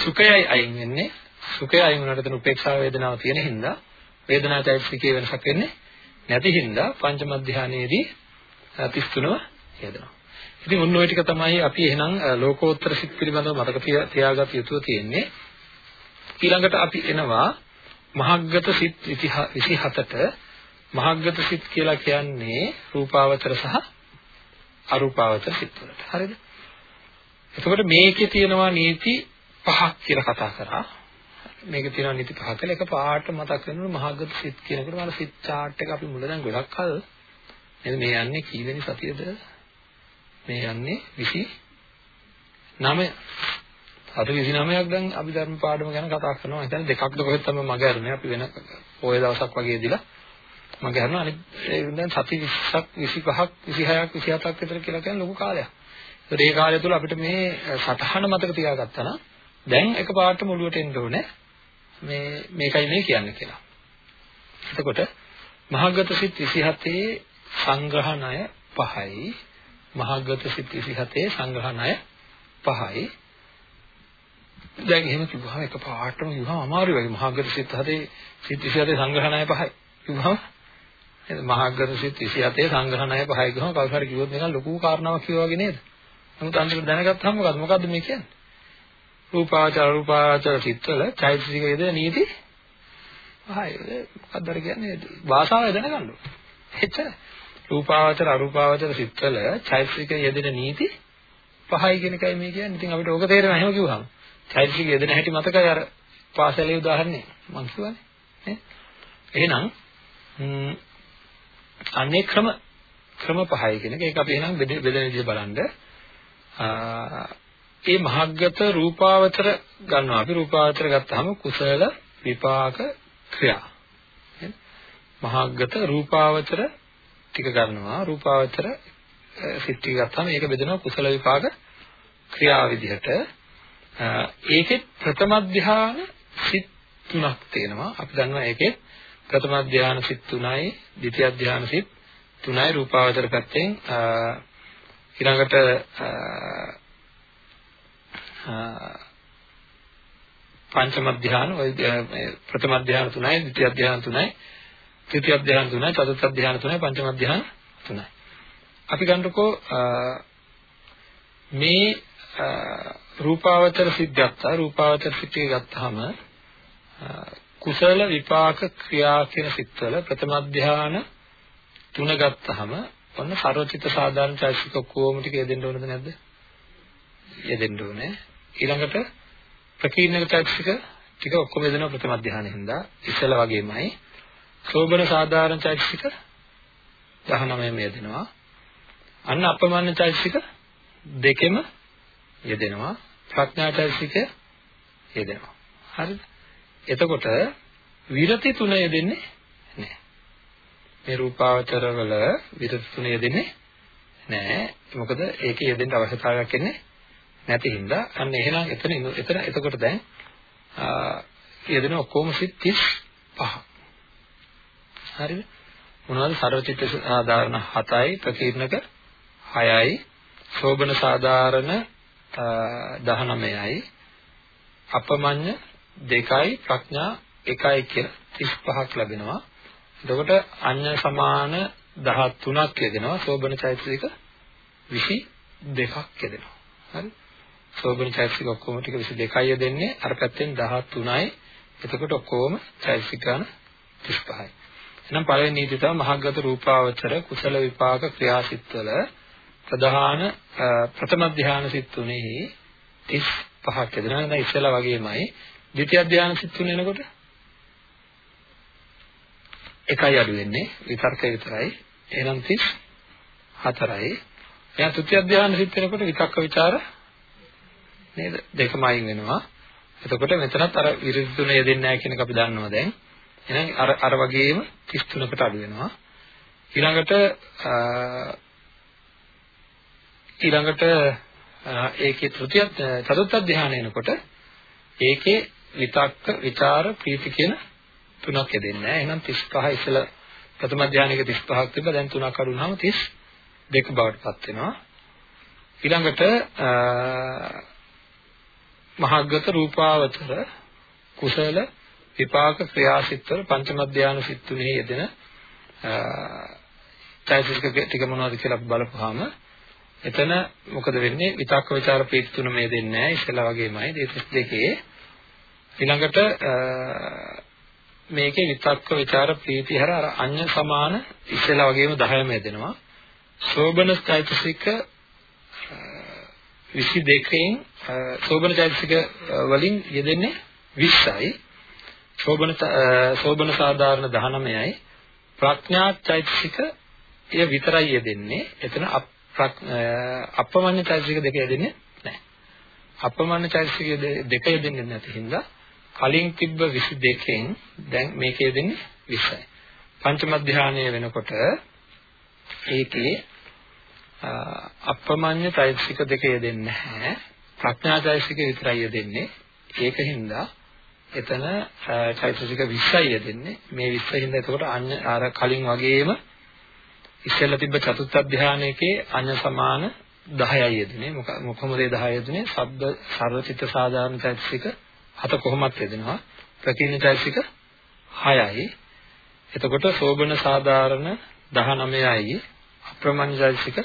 සුඛයයි අයින් වෙන්නේ සුඛය අයින් වුණාට එතන උපේක්ෂා වේදනාව තියෙන හින්දා වේදනා චෛතසිකයේ වෙනසක් වෙන්නේ නැති හින්දා පංචම ධානයේදී 33ව හේදෙනවා. ඉතින් ඔන්න ඔය ටික තමයි අපි එහෙනම් ලෝකෝත්තර සිත් පිළිබඳව මතක තියාගත යුතු තියෙන්නේ. ඊළඟට අපි එනවා මහග්ගත සිත් 27ට මහග්ගත සිත් කියලා කියන්නේ රූපාවචර සහ අරූපාවචර සිත් වලට. හරිද? එතකොට මේකේ තියෙනවා නීති පහක් කියලා කතා කරා. මේකේ තියෙනවා නීති පහක් කියලා එක පාට මතක් වෙනවා මහගත සිත් කියනකොට මම සිත් chart එක අපි මුල දැන් ගොඩක් කල් නේද මේ යන්නේ කීවෙනි සතියද? මේ යන්නේ 29 අද 29ක් දැන් අපි ධර්ම පාඩම ගැන කතා කරනවා. හිතන්නේ දෙකක්ද කොහෙද තමයි මග අරන්නේ අපි වෙන පොය දවසක් වගේ දීලා මග අරනවා අනිත් දැන් සති 20ක් 25ක් 26ක් 27ක් විතර කියලා කියන්නේ ලොකු කාලයක්. ඒ කාලය තුල අපිට මේ සතහන මතක තියාගත්තා නම් දැන් එකපාරට මුලුවට එන්න ඕනේ මේ මේකයි මේ කියන්නේ කියලා. එතකොට මහග්ගත සිත් 27 සංග්‍රහණය 5යි මහග්ගත සිත් 27 සංග්‍රහණය 5යි දැන් එහෙම කිව්වහම එකපාරටම කිව්වම අමාරුයි වගේ මහග්ගත සිත් 27 සිත් 27 සංග්‍රහණය 5යි කිව්වම මහග්ගත සිත් 27 සංග්‍රහණය 5යි ගහම කවුරු හරි කිව්වොත් නිකන් ලොකු කාරණාවක් කිව්වා වගේ නේද? නමුත් අන්තිමට දැනගත්තාම මොකද්ද මොකද්ද මේ කියන්නේ? රූපාවචර රූපාවචර සිත්වල චෛතසික යෙදෙන නීති පහයි. මොකක්ද අර කියන්නේ? භාෂාව දැනගන්න ඕනේ. එච්චර. රූපාවචර අරූපාවචර සිත්වල චෛතසික යෙදෙන නීති පහයි කියන එකයි මේ කියන්නේ. ඉතින් අපිට ඕක තේරෙනවා එහෙම කිව්වහම. චෛතසික යෙදෙන හැටි මතකයි අර පාසලේ උදාහරණේ මම කියවනේ. නේ? එහෙනම් අනේ ක්‍රම ක්‍රම පහයි කියන එක ඒක අපි එහෙනම් බෙදෙන විදිහ බලන්න ඒ මහග්ගත රූපාවචර ගන්නවා. අපි රූපාවචර ගත්තාම කුසල විපාක ක්‍රියා. මහග්ගත රූපාවචර ටික ගන්නවා. රූපාවචර සිත් ටික ගත්තාම ඒක බෙදෙනවා කුසල විපාක ක්‍රියා විදිහට. ඒකෙත් ප්‍රථම ධ්‍යාන සිත් තුනක් තියෙනවා. අපි දන්නවා ඒකේ ප්‍රථම ධ්‍යාන සිත් තුනයි, ද්විතිය ධ්‍යාන සිත් තුනයි රූපාවචර පැත්තෙන් ඊළඟට පංචම ධ්‍යාන ඔය ප්‍රථම ධ්‍යාන තුනයි, ද්විතිය ධ්‍යාන තුනයි, තෘතිය ධ්‍යාන තුනයි, චතුර්ථ ධ්‍යාන තුනයි, පංචම ධ්‍යාන තුනයි. අපි ගන්නකො මේ රූපාවචර සිද්ධාත්තා රූපාවචර සිද්ධිය ගත්තාම කුසල විපාක ක්‍රියා කියන සිත්වල ප්‍රථම ධ්‍යාන තුන ගත්තාම ඔන්න සර්වචිත්ත සාධාරණ චෛතසික කොහොම ටික යෙදෙන්න ඕනද නැද්ද? යෙදෙන්න ඕනේ. ඊළඟට ප්‍රකීර්ණක චෛතසික ටික ඔක්කොම යෙදෙනවා ප්‍රථම ධ්‍යානෙ හින්දා ඉස්සල වගේමයි. සෝබන සාධාරණ චෛතසික 19ම යෙදෙනවා. අන්න අපමණ චෛතසික දෙකෙම යෙදෙනවා. ප්‍රඥා චෛතසික යෙදෙනවා. හරිද? එතකොට විරති තුන යෙදෙන්නේ නැහැ. මේ රූපාවචර වල විරති තුන යෙදෙන්නේ නැහැ. මොකද ඒකේ යෙදෙන්න අවශ්‍යතාවයක් එන්නේ නැති හින්දා අන්න එහෙනම් එතන එතන එතකොට දැන් යෙදෙන ඔක්කොම සිත් 35. හරිද? මොනවද සර්වචිත්ත සාධාරණ 7යි ප්‍රකීර්ණක 6යි සෝබන සාධාරණ 19යි අපමඤ්ඤ දෙකයි ප්‍රඥා එකයි කියලා 35ක් ලැබෙනවා. එතකොට අඤ්ඤ සමාන 13ක් යෙදෙනවා. සෝබන චෛතසික 22ක් යෙදෙනවා. හරි? සෝබන චෛතසික ඔක්කොම ටික 22යි යෙදෙන්නේ. අර පැත්තෙන් 13යි. එතකොට ඔක්කොම චෛතසික ගන්න 35යි. එහෙනම් පළවෙනි නීතිය තමයි මහග්ගත රූපාවචර කුසල විපාක ක්‍රියාසිටවල ප්‍රධාන ප්‍රථම ධානය සිත් තුනේහි 35ක් යෙදෙනවා. දැන් ඉස්සෙල්ලා වගේමයි ද්විතිය ධානය සිත් තුන එනකොට එකයි අඩු වෙන්නේ විතර්කය විතරයි. එහෙනම් 34යි. එයා තෘතිය ධානය සිත් වෙනකොට විතක්ක ਵਿਚාර නේද? දෙකම අයින් වෙනවා. එතකොට මෙතනත් අර විරුද්ධ තුන යෙදෙන්නේ නැහැ කියන එක අපි දන්නවා දැන්. එහෙනම් අර අර වගේම 33කට අඩු වෙනවා. ඊළඟට ඊළඟට ඒකේ තෘතිය චතුර්ථ ධානය එනකොට ඒකේ විතක්ක විචාර ප්‍රීති කියන තුනක් යෙදෙන්නේ නැහැ. එහෙනම් 35 ඉස්සල ප්‍රථම ධානයක 35ක් තිබ්බ. දැන් තුනක් අඩු වුණාම 32 බවට පත් වෙනවා. ඊළඟට මහග්ගත රූපාවචර කුසල විපාක ක්‍රියාසිටවල පංචම ධානය සිත් තුනේ යෙදෙන චෛතසික ටික මොනවද කියලා බලපුවාම එතන මොකද වෙන්නේ? විතක්ක ਵਿਚාර ප්‍රීති තුන මේ දෙන්නේ නැහැ. ඉස්සෙල්ලා වගේමයි. 32 ඊළඟට මේකේ විතක්ක ਵਿਚාර ප්‍රීති හැර අර අඤ්ඤ සමාන ඉස්සෙල්ලා වගේම 10ම යෙදෙනවා. සෝබන චෛතසික 22න් සෝබන චෛතසික වලින් යෙදෙන්නේ 20යි සෝබන සෝබන සාධාරණ 19යි ප්‍රඥා චෛතසික එය විතරයි යෙදෙන්නේ. එතන අපමණ්‍ය චෛතසික දෙක යෙදෙන්නේ නැහැ. අපමණ්‍ය චෛතසික දෙක යෙදෙන්නේ නැති හින්දා කලින් තිබ්බ 22කින් දැන් මේකේ දෙන්නේ 20යි. පංචම ධානය වෙනකොට ඒකේ අප්‍රමාණ්‍ය චෛතසික දෙක යෙදෙන්නේ නැහැ. ප්‍රඥා චෛතසික විතරයි යෙදෙන්නේ. ඒකින්ද එතන චෛතසික 20යි යෙදෙන්නේ. මේ 20 හින්දා එතකොට අඤ්ඤ අර කලින් වගේම ඉස්සෙල්ලා තිබ්බ චතුත්ථ ධානයේකේ අඤ්ඤ සමාන 10යි යෙදුනේ. මොකමද ඒ 10 යෙදුනේ? සබ්බ සර්වචිත්ත සාධාරණ චෛතසික හත කොහොමත් යෙදෙනවා. ප්‍රකීර්ණ චෛතසික 6යි එතකොට සෝබන සාධාරණ 19යි අප්‍රමාණ චෛතසික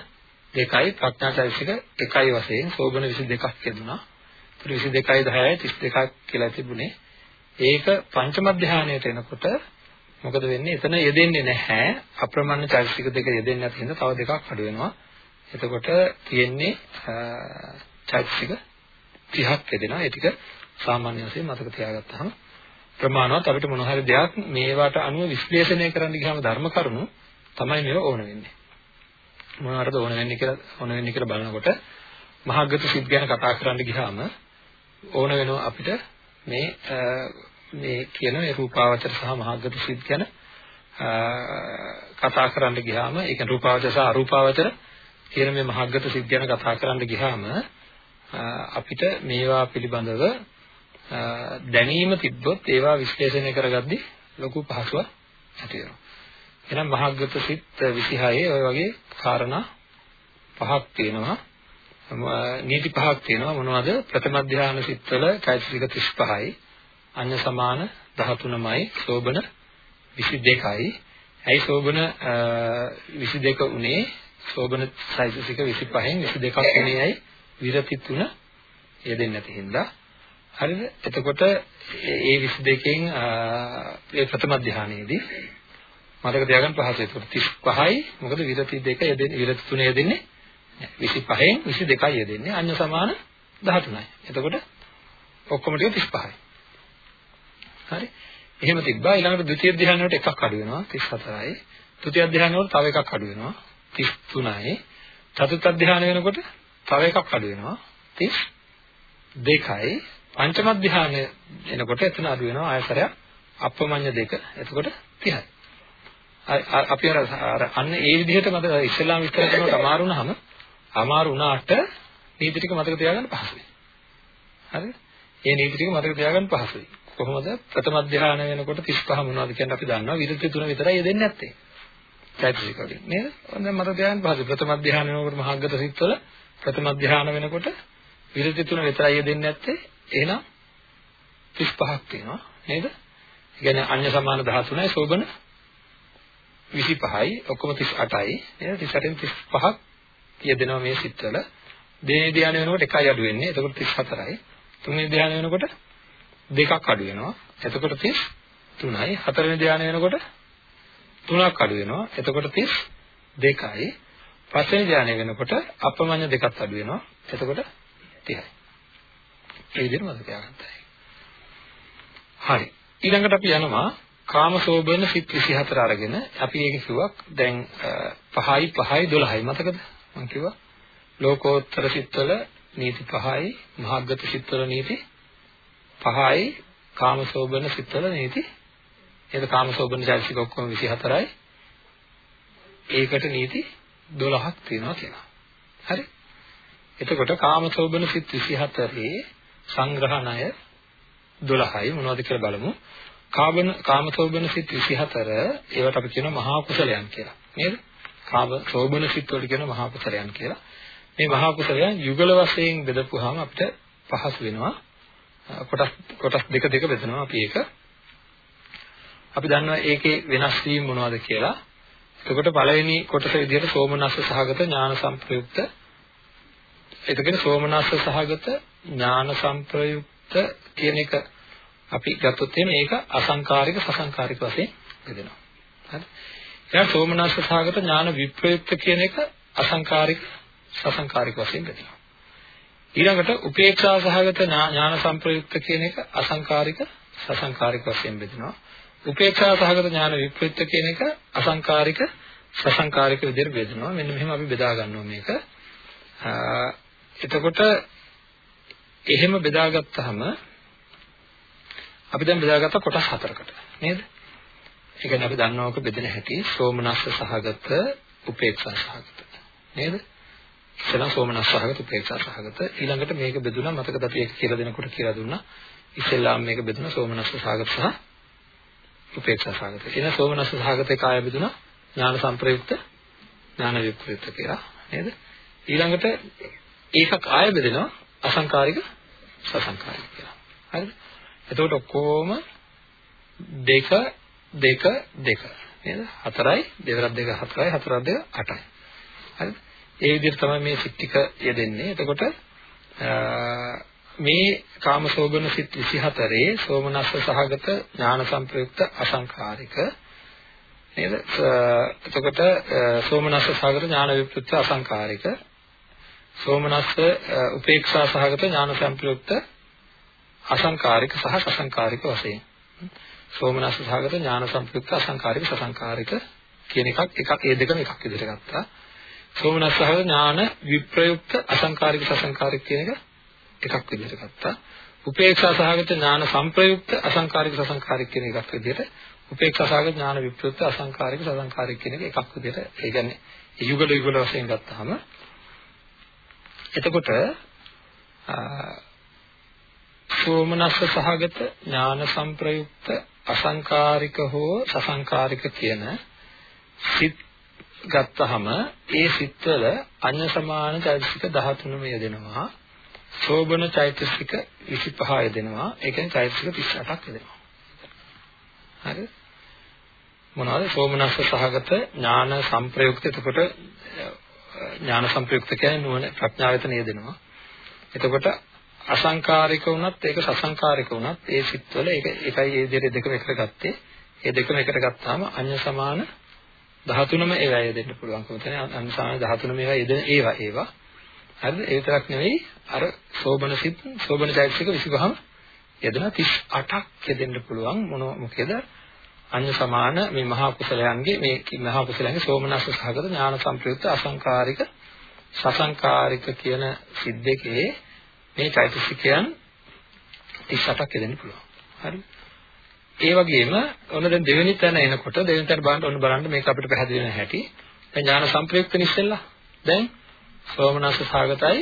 2යි ප්‍රඥා චෛතසික 1යි වශයෙන් සෝබන 22ක් යෙදුනා ඒතර 22යි 10යි 32ක් කියලා තිබුණේ. ඒක පංචම ධානයට එනකොට මොකද වෙන්නේ? එතන යෙදෙන්නේ නැහැ. අප්‍රමාණ චෛතසික දෙක යෙදෙන්නේ නැති හින්දා තව දෙකක් අඩු වෙනවා. එතකොට තියෙන්නේ චෛතසික 30ක් යෙදෙනවා. ඒ ටික සාමාන්‍ය වශයෙන් මතක තියාගත්තාම ප්‍රමාණවත් අපිට මොන හරි දෙයක් මේවට අනුව විශ්ලේෂණය කරන්න ගියාම ධර්ම කරුණු තමයි මේව ඕන වෙන්නේ. මොනවාටද ඕන වෙන්නේ කියලා ඕන වෙන්නේ කියලා බලනකොට මහග්ගත සිත් ගැන කතා කරන්න ගියාම ඕන වෙනවා අපිට මේ මේ කියන මේ රූපාවචර සහ මහග්ගත සිත් ගැන කතා කරන්න ගියාම ඒ කියන්නේ රූපාවචර සහ අරූපාවචර කියන මේ මහග්ගත සිත් ගැන කතා කරන්න ගියාම අපිට මේවා පිළිබඳව දැනීම තිබ්බොත් ඒවා විශ්ලේෂණය කරගද්දී ලොකු පහසුවක් ඇති වෙනවා. එහෙනම් මහග්ගත සිත් 26 ඔය වගේ කාරණා පහක් තියෙනවා. නීති පහක් තියෙනවා මොනවද? ප්‍රථම ධානය සිත්වල චෛතසික 35යි. අඤ්ඤ සමාන 13මයි සෝබන 22යි. ඇයි සෝබන 22 උනේ? සෝබන චෛතසික 25න් 22ක් උනේ ඇයි? විරති තුන යෙදෙන්නේ නැති හින්දා. හරිද? එතකොට ඒ 22කින් ඒ ප්‍රථම ධානයේදී මතක තියාගන්න පහසුයි. එතකොට 35යි මොකද විරති දෙක යෙදෙන්නේ විරති තුන යෙදෙන්නේ 25න් 22යි යෙදෙන්නේ අඤ්ඤ සමාන 13යි. එතකොට ඔක්කොම ටික 35යි. හරි? එහෙම තිබ්බා ඊළඟට ද්විතිය ධ්‍යාන වලට එකක් අඩු වෙනවා 34යි. තෘතිය ධ්‍යාන වලට තව එකක් අඩු වෙනවා 33යි. චතුර්ථ ධ්‍යාන වෙනකොට තව එකක් අඩු වෙනවා 32යි. පංචම ධ්‍යාන එනකොට එතන අඩු වෙනවා ආයතරයක් අපමඤ්ඤ දෙක. එතකොට 30යි. අපි අර අන්න ඒ විදිහට මත ඉස්ලාම් විස්තර කරනකොට අමාරු වුණාම අමාරු වුණාට නීති ටික මතක තියාගන්න පහසුයි. හරිද? ඒ නීති ටික මතක තියාගන්න පහසුයි. කොහොමද? ප්‍රථම ධ්‍යාන වෙනකොට 35 මොනවද කියන්නේ අපි දන්නවා. විරුද්ධ තුන විතරයි යෙදෙන්නේ නැත්තේ. චෛතසික වලින් නේද? දැන් මතක තියාගන්න පහසුයි. ප්‍රථම ධ්‍යාන වෙනකොට මහග්ගත සිත්වල ප්‍රථම ධ්‍යාන වෙනකොට විරුද්ධ තුන විතරයි යෙදෙන්නේ නැත්තේ. එහෙනම් 35ක් තියෙනවා නේද? ඒ කියන්නේ අන්‍ය සමාන 13යි සෝබන 25යි ඔක්කොම 38යි නේද? 38න් 35ක් කියදෙනවා මේ සිත්වල. දෙවෙනි ධ්‍යාන වෙනකොට එකයි අඩු වෙන්නේ. එතකොට 34යි තුන්වෙනි ධ්‍යාන වෙනකොට දෙකක් අඩු වෙනවා. එතකොට 33යි හතරවෙනි ධ්‍යාන වෙනකොට තුනක් අඩු වෙනවා. එතකොට 32යි පස්වෙනි ධ්‍යාන වෙනකොට අපමඤ්ඤ දෙකක් අඩු වෙනවා. එතකොට 30යි ඒ විදිහට මතක තියාගන්න හරි. ඊළඟට අපි යනවා කාමසෝබන සිත් 24 අරගෙන අපි ඒක කිව්වක් දැන් 5යි 5යි 12යි මතකද? මම කිව්වා. ලෝකෝත්තර සිත්වල නීති 5යි මහග්ගත සිත්වල නීති 5යි කාමසෝබන සිත්වල නීති. ඒක කාමසෝබන චෛතසික ඔක්කොම 24යි ඒකට නීති 12ක් තියෙනවා කියලා. හරි. එතකොට කාමසෝබන සිත් 24 සංග්‍රහණය 12යි මොනවද කියලා බලමු කාබන කාමසෝබන සිත් 24 ඒවට අපි කියනවා මහා කුසලයන් කියලා. නේද? කාම සෝබන සිත් වලට කියනවා මහා කුසලයන් කියලා. මේ මහා කුසලයන් යුගල වශයෙන් බෙදපුවාම අපිට පහසු වෙනවා. කොටස් කොටස් දෙක දෙක බෙදනවා අපි ඒක. අපි දන්නවා ඒකේ වෙනස් වීම මොනවද කියලා. එතකොට පළවෙනි කොටස විදිහට සෝමනස්ස සහගත ඥාන සංප්‍රයුක්ත එතකොට සෝමනස්ස සහගත ඥාන සංප්‍රයුක්ත කියන එක අපි ගත්තොත් එහෙනම් ඒක අසංකාරික සසංකාරික වශයෙන් බෙදෙනවා. හරි. ඊළඟ සෝමනස්ස සාගත ඥාන විප්‍රයුක්ත කියන එක අසංකාරික සසංකාරික වශයෙන් බෙදෙනවා. ඊළඟට උපේක්ෂා සහගත ඥාන සංප්‍රයුක්ත කියන එක අසංකාරික සසංකාරික වශයෙන් බෙදෙනවා. උපේක්ෂා සහගත ඥාන විප්‍රයුක්ත කියන එක අසංකාරික සසංකාරික විදිහට බෙදෙනවා. මෙන්න මෙහෙම අපි බෙදා ගන්නවා මේක. එතකොට එහෙම බෙදාගත්තාම අපි දැන් බෙදාගත්ත කොටස් හතරකට නේද? ඒ කියන්නේ අපි දන්නවක බෙදෙන හැටි සෝමනස්ස සහගත උපේක්ෂා සහගත නේද? ඉස්සෙල්ලා සෝමනස්ස සහගත උපේක්ෂා සහගත ඊළඟට මේක බෙදුණා මතකද අපි ඒක කියලා දෙනකොට කියලා දුන්නා ඉස්සෙල්ලාම මේක බෙදුණා සෝමනස්ස සහගත සහ උපේක්ෂා සහගත. එන සෝමනස්ස සහගත එක ආය බෙදුණා ඥාන සංප්‍රයුක්ත ඥාන විප්‍රයුක්ත කියලා නේද? ඊළඟට ඒකක් ආය බෙදෙනවා අසංකාරික සසංකාරික කියලා. හරිද? එතකොට ඔක්කොම දෙක දෙක දෙක නේද? හතරයි දෙවරක් දෙක හතරයි හතරක් දෙක අටයි. හරිද? ඒ විදිහට තමයි මේ සිත් ටික යෙදෙන්නේ. එතකොට මේ කාමසෝබන සිත් 24 සෝමනස්ස සහගත ඥාන සංප්‍රයුක්ත අසංකාරික නේද? එතකොට සෝමනස්ස සහගත ඥාන විප්‍රයුක්ත අසංකාරික සෝමනස්ස උපේක්ෂා සහගත ඥාන සංප්‍රයුක්ත අසංකාරික සහ සසංකාරික වශයෙන්. සෝමනස්ස සහගත ඥාන සම්ප්‍රයුක්ත අසංකාරික සසංකාරික කියන එකක් එකක් ඒ දෙකම එකක් විදිහට ගත්තා. සෝමනස්ස සහගත ඥාන විප්‍රයුක්ත අසංකාරික සසංකාරික කියන එක එකක් විදිහට ගත්තා. උපේක්ෂා සහගත ඥාන සංප්‍රයුක්ත අසංකාරික සසංකාරික කියන එකක් විදිහට උපේක්ෂා සහගත ඥාන විප්‍රයුක්ත අසංකාරික සසංකාරික කියන එක එකක් විදිහට ඒ කියන්නේ යුගල යුගල වශයෙන් ගත්තාම එතකොට සෝමනස්ස සහගත ඥාන සංප්‍රයුක්ත අසංකාරික හෝ සසංකාරික කියන සිත් ගත්තහම ඒ සිත්වල අඤ්‍ය සමාන චෛතසික 13ම යෙදෙනවා සෝබන චෛතසික 25 යෙදෙනවා. ඒ කියන්නේ චෛතසික 38ක් යෙදෙනවා. හරිද? මොනවාද? සෝමනස්ස සහගත ඥාන සංප්‍රයුක්ත එතකොට ඥාන සංප්‍රයුක්ත කියන්නේ නුවණ ප්‍රඥාවෙත නේදෙනවා. එතකොට අසංකාරික වුණත් ඒක සසංකාරික වුණත් ඒ සිත්වල ඒක එකයි ඒ දෙක දෙකම එකට ගත්තේ. ඒ දෙකම එකට ගත්තාම අඤ්‍ය සමාන 13ම ඒවා යෙදෙන්න පුළුවන්කම තියෙනවා. අඤ්‍ය සමාන 13ම ඒවා යෙදෙන ඒවා ඒවා. හරිද? ඒ විතරක් නෙවෙයි අර සෝබන සිත් සෝබන චෛතසික 25ම යෙදෙන 38ක් යෙදෙන්න පුළුවන් මොන මොකේද? අඤ්‍ය සමාන මේ මහා කුසලයන්ගේ මේ මහා කුසලයන්ගේ සෝමනස්ස සහගත ඥාන සංප්‍රයුක්ත අසංකාරික සසංකාරික කියන සිත් දෙකේ මේ චෛතසිකයන් 38ක් යෙදෙන්න පුළුවන්. හරි. ඒ වගේම ඔන්න දැන් දෙවෙනි තැන එනකොට දෙවෙනි තැන බලන්න ඔන්න බලන්න මේක අපිට පැහැදිලි වෙන හැටි. දැන් ඥාන සංප්‍රයුක්ත නිස්සෙල්ලා. දැන් සෝමනස්ස සාගතයි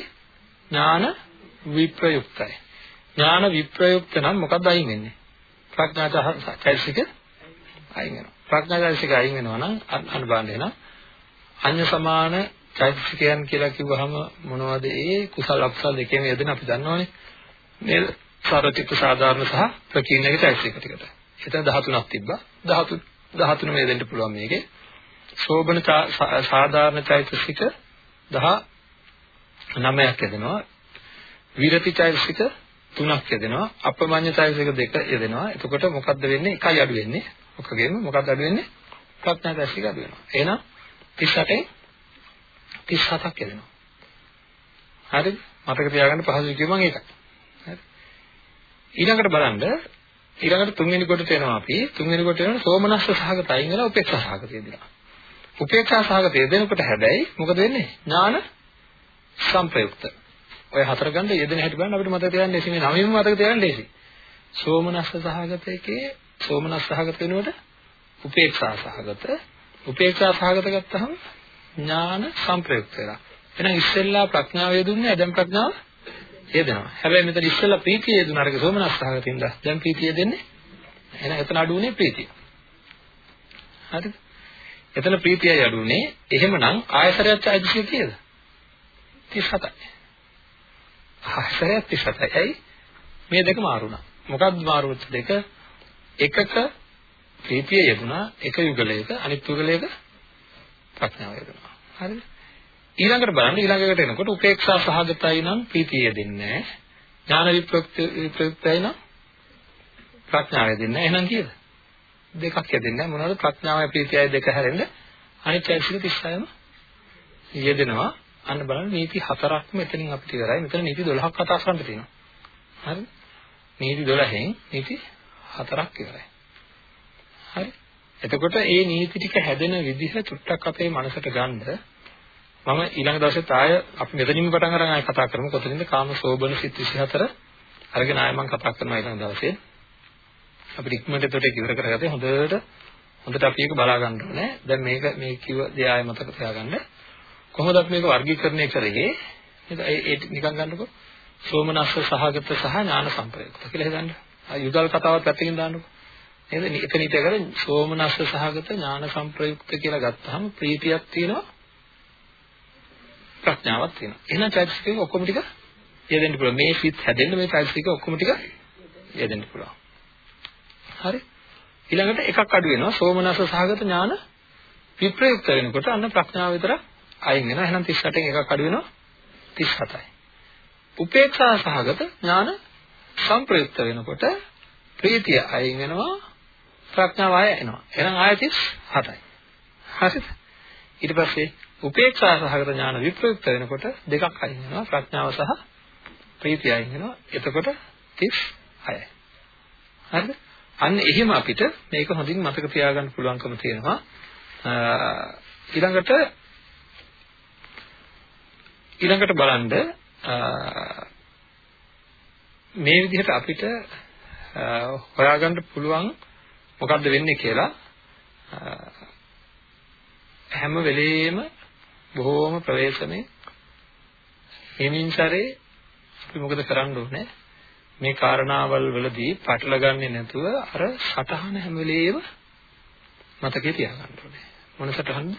ඥාන විප්‍රයුක්තයි. ඥාන විප්‍රයුක්ත නම් මොකක්ද අයින් වෙන්නේ? ප්‍රඥා චෛතසික අයින් වෙනවා. ප්‍රඥා චෛතසික අයින් වෙනවා නම් අන්න බලන්න එන අඤ්‍ය සමාන චෛතසිකයන් කියලා කිව්වහම මොනවද ඒ කුසල අකුසල දෙකේම යෙදෙන අපි දන්නවනේ. මේ සාරතික සාධාරණ සහ ප්‍රකීර්ණක චෛතසික ටිකට. එතන 13ක් තිබ්බා. 13 13 මේ දෙන්න පුළුවන් මේකේ. ශෝභන සාධාරණ චෛතසික 19ක් යෙදෙනවා. විරති චෛතසික 3ක් යෙදෙනවා. අපමඤ්ඤ චෛතසික 2 යෙදෙනවා. එතකොට මොකද්ද වෙන්නේ? එකයි අඩු වෙන්නේ. ඔකගෙම මොකක්ද අඩු වෙන්නේ? ප්‍රඥා චෛතසික අඩු වෙනවා. එහෙනම් 38න් 37ක් යෙදෙනවා. හරිද? මතක තියාගන්න පහසුයි කියමන් ඒකයි. හරි. ඊළඟට බලන්න ඊළඟට තුන්වෙනි කොටට එනවා අපි තුන්වෙනි කොටට එනවා සෝමනස්ස සහගත අයින් වෙලා උපේක්ෂා සහගත යෙදෙනවා. උපේක්ෂා සහගත යෙදෙනකොට හැබැයි මොකද වෙන්නේ? ඥාන සංප්‍රයුක්ත. ඔය හතර ගන්න යෙදෙන හැටි බලන්න අපිට මතක තියාගන්න ලේසි මේ නවීම මතක තියාගන්න ලේසි. සෝමනස්ස සහගත එකේ සෝමනස්ස සහගත වෙනකොට උපේක්ෂා සහගත උපේක්ෂා සහගත ගත්තහම ඥාන සංප්‍රයුක්ත වෙලා. එහෙනම් ඉස්සෙල්ලා ප්‍රඥාව යෙදුන්නේ දැන් ප්‍රඥාව යෙදෙනවා. හැබැයි මෙතන ඉස්සෙල්ලා ප්‍රීතිය යෙදුන අරක සෝමනස්ස සහගතින්ද දැන් ප්‍රීතිය දෙන්නේ. එහෙනම් එතන අඩුුනේ ප්‍රීතිය. හරිද? එතන ප්‍රීතියයි අඩුුනේ. එහෙමනම් ආයතරයක් චෛතසික කීයද? 37යි. ආයතරයක් 37යි. ඇයි? මේ දෙක මාරුණා. මොකක්ද මාරුවෙච්ච දෙක? එකක ප්‍රීතිය යෙදුනා එක යුගලයක අනිත් යුගලයක ප්‍රඥාව යෙදුනා. හරිද? ඊළඟට බලන්න ඊළඟකට එනකොට උපේක්ෂා සහගතයි නම් ප්‍රීතිය යෙදෙන්නේ නැහැ. ඥාන විප්‍රයුක්ත විප්‍රයුක්තයි නම් ප්‍රඥාව යෙදෙන්නේ නැහැ. එහෙනම් කීයද? දෙකක් යෙදෙන්නේ නැහැ. මොනවද ප්‍රඥාවයි ප්‍රීතියයි දෙක හැරෙන්න අනිත් චෛතසික 36ම යෙදෙනවා. අන්න බලන්න නීති හතරක්ම එතනින් අපිට ඉවරයි. මෙතන නීති 12ක් කතා කරන්න තියෙනවා. හරිද? නීති 12න් නීති හතරක් ඉවරයි. හරි? එතකොට මේ නීති ටික හැදෙන විදිහ චුට්ටක් අපේ මනසට ගන්න. මම ඊළඟ දවසෙත් ආය අපි මෙතනින්ම පටන් අරන් ආය කතා කරමු. කොතනින්ද කාම සෝබන සිත් 24 අරගෙන ආය මම කතා කරනවා ඊළඟ දවසේ. අපිට ඉක්මනට එතකොට ඒක ඉවර කරගත්තේ හොඳට හොඳට අපි ඒක බලා ගන්න ඕනේ. දැන් මේක මේ කිව්ව දේ ආය මතක තියාගන්න. කොහොමද අපි මේක වර්ගීකරණය කරේ? නේද? ඒ නිකන් ගන්නකො. සෝමනස්ස සහගත සහ ඥාන සංප්‍රයුක්ත කියලා හිතන්න. යුගල් කතාවත් පැත්තකින් දාන්නකො නේද එතන ඉතකර සෝමනස්ස සහගත ඥාන සංප්‍රයුක්ත කියලා ගත්තාම ප්‍රීතියක් තියෙනවා ප්‍රඥාවක් තියෙනවා. එහෙනම් චෛතසිකේ ඔක්කොම ටික යෙදෙන්න පුළුවන්. මේ සිත් හැදෙන්න මේ චෛතසිකේ ඔක්කොම ටික යෙදෙන්න පුළුවන්. හරි? ඊළඟට එකක් අඩු වෙනවා. සෝමනස්ස සහගත ඥාන විප්‍රයුක්ත වෙනකොට අන්න ප්‍රඥාව විතර අයින් වෙනවා. එහෙනම් 38න් එකක් අඩු වෙනවා 37යි. උපේක්ෂා සහගත ඥාන සංප්‍රයුක්ත වෙනකොට ප්‍රීතිය අයින් වෙනවා ප්‍රඥාව ආය එනවා. එහෙනම් ආය 37යි. හරිද? ඊට පස්සේ උපේක්ෂා සහගත ඥාන විප්‍රයුක්ත වෙනකොට දෙකක් අයින් වෙනවා ප්‍රඥාව සහ ප්‍රීතිය අයින් වෙනවා එතකොට 36යි හරිද අන්න එහෙම අපිට මේක හොඳින් මතක තියාගන්න පුළුවන්කම තියෙනවා ඊළඟට ඊළඟට බලන්න මේ විදිහට අපිට හොයාගන්න පුළුවන් මොකද්ද වෙන්නේ කියලා හැම වෙලෙම බොහෝම ප්‍රවේශමේ හිමින්සරේ අපි මොකද කරන්න ඕනේ? මේ කාරණාවල් වලදී පටලගන්නේ නැතුව අර සටහන හැම වෙලේම මතකේ තියාගන්න ඕනේ. මොන සටහනද?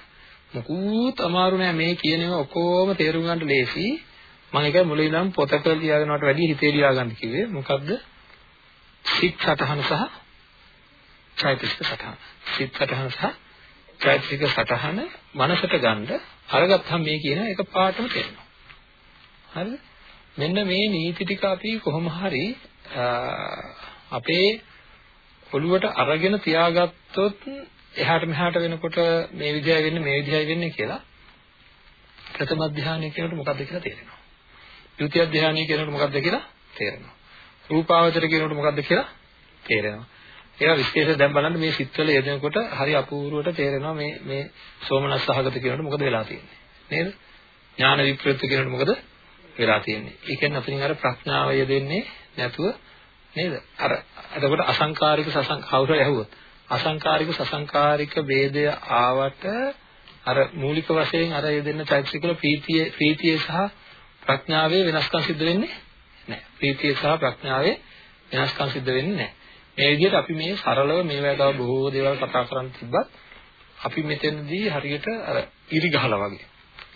මොකුත් අමාරු නෑ. මේ කියන ඒවා ඔක්කොම තේරුම් ගන්න ලේසි. මම ඒක මුලින් ඉඳන් පොතක ලියාගෙනවට වැඩිය හිතේ ලියා ගන්න කිව්වේ මොකද්ද? සිත් සටහන සහ චෛතසික සටහන. සිත් සටහන සහ චෛතසික සටහන මනසට ගන්න අරගත්තම මේ කියන එක පාටම තේරෙනවා. හරිද? මෙන්න මේ නීති ටික අපි කොහොම හරි අපේ ඔළුවට අරගෙන තියාගත්තොත් එහාට මෙහාට වෙනකොට මේ විදිහයි වෙන්නේ මේ විදිහයි වෙන්නේ කියලා ප්‍රථම ධානය කියනකොට මොකක්ද කියලා තේරෙනවා. ද්විතිය ධානය කියනකොට මොකක්ද කියලා තේරෙනවා. රූපාවචර කියනකොට මොකක්ද කියලා තේරෙනවා. ඒවා විශේෂයෙන් දැන් බලන්න මේ සිත්වල යෙදෙනකොට හරි අපූර්වට තේරෙනවා මේ මේ සෝමනස් සහගත කියනකොට මොකද වෙලා තියෙන්නේ. නේද? ඥාන විප්‍රයුක්ත කියනකොට මොකද වෙලා තියෙන්නේ. ඒ කියන්නේ අපින් අර ප්‍රඥාව යෙදෙන්නේ නැතුව නේද? අර එතකොට අසංකාරික සසං කවුරු ඇහුවොත් අසංකාරික සසංකාරික ભેදය ආවට අර මූලික වශයෙන් අර යෙදෙන චෛතසිකවල ප්‍රීතිය ප්‍රීතිය සහ ප්‍රඥාවේ වෙනස්කම් සිද්ධ වෙන්නේ නැහැ. ප්‍රීතිය සහ ප්‍රඥාවේ වෙනස්කම් සිද්ධ වෙන්නේ නැහැ. මේ විදිහට අපි මේ සරලව මේවා තව බොහෝ දේවල් කතා කරන් තිබ්බත් අපි මෙතනදී හරියට අර ඉරි ගහලා වගේ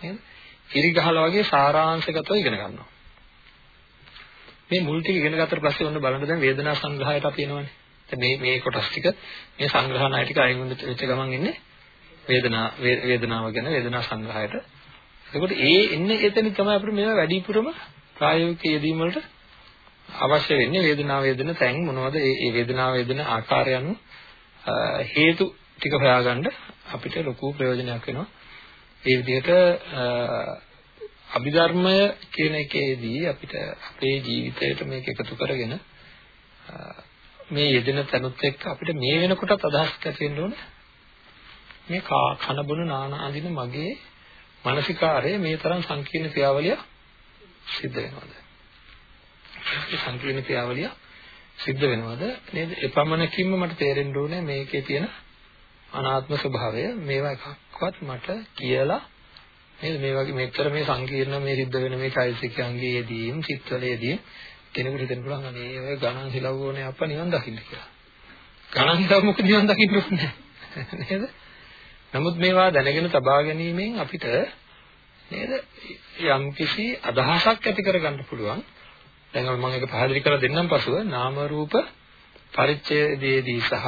නේද? ඉරි ගහලා වගේ සාරාංශගතව ඉගෙන ගන්නවා. මේ මුල් ටික ඉගෙන ගත්තට පස්සේ ඔන්න බලන්න දැන් වේදනා සංග්‍රහයට අපි එනවනේ. දැන් මේ මේ කොටස් ටික මේ සංග්‍රහණය ටික අයින් වෙච්ච ගමන් ඉන්නේ වේදනා වේදනාව ගැන වේදනා සංග්‍රහයට. එතකොට ඒ එන්නේ එතන තමයි අපිට මේවා වැඩිපුරම ප්‍රායෝගික යෙදීම වලට අවශ්‍ය වෙන්නේ. වේදනාව වේදන තැන් මොනවද? ඒ වේදනාව වේදන ආකාරයන් හේතු ටික හොයාගන්න අපිට ලොකු ප්‍රයෝජනයක් වෙනවා. ඒ විදිහට අභිධර්මය කියන එකේදී අපිට අපේ ජීවිතයට මේක එකතු කරගෙන මේ යෙදෙන තැනුත් එක්ක අපිට මේ වෙනකොටත් අදහස් ඇති වෙන්න ඕනේ. මේ කන බොන නාන අඳින මගේ මානසිකාරය මේ තරම් සංකීර්ණ ක්‍රියාවලිය සිද්ධ වෙනවද? මේ සංකීර්ණ ක්‍රියාවලිය සිද්ධ වෙනවද? නේද? එපමණකින්ම මට තේරෙන්න ඕනේ මේකේ තියෙන අනාත්ම ස්වභාවය මේවා එකක්වත් මට කියලා නේද? මේ වගේ මෙච්චර මේ සංකීර්ණ මේ සිද්ධ වෙන මේ චෛතසිකයන්ගේ යෙදීම් චිත්තවල යෙදීම් කෙනෙකුට හිතෙන්න පුළුවන් අනේ ඔය ගණන් හිලව් ඕනේ අප්පා නිවන් දකින්න කියලා. ගණන් හිලව් මොකද නිවන් දකින්න ඕනේ. නේද? නමුත් මේවා දැනගෙන තබා ගැනීමෙන් අපිට නේද යම්කිසි අදහසක් ඇති කරගන්න පුළුවන්. දැන් මම ඒක පැහැදිලි කරලා දෙන්නම් පසුව නාම රූප පරිච්ඡේදයේදී සහ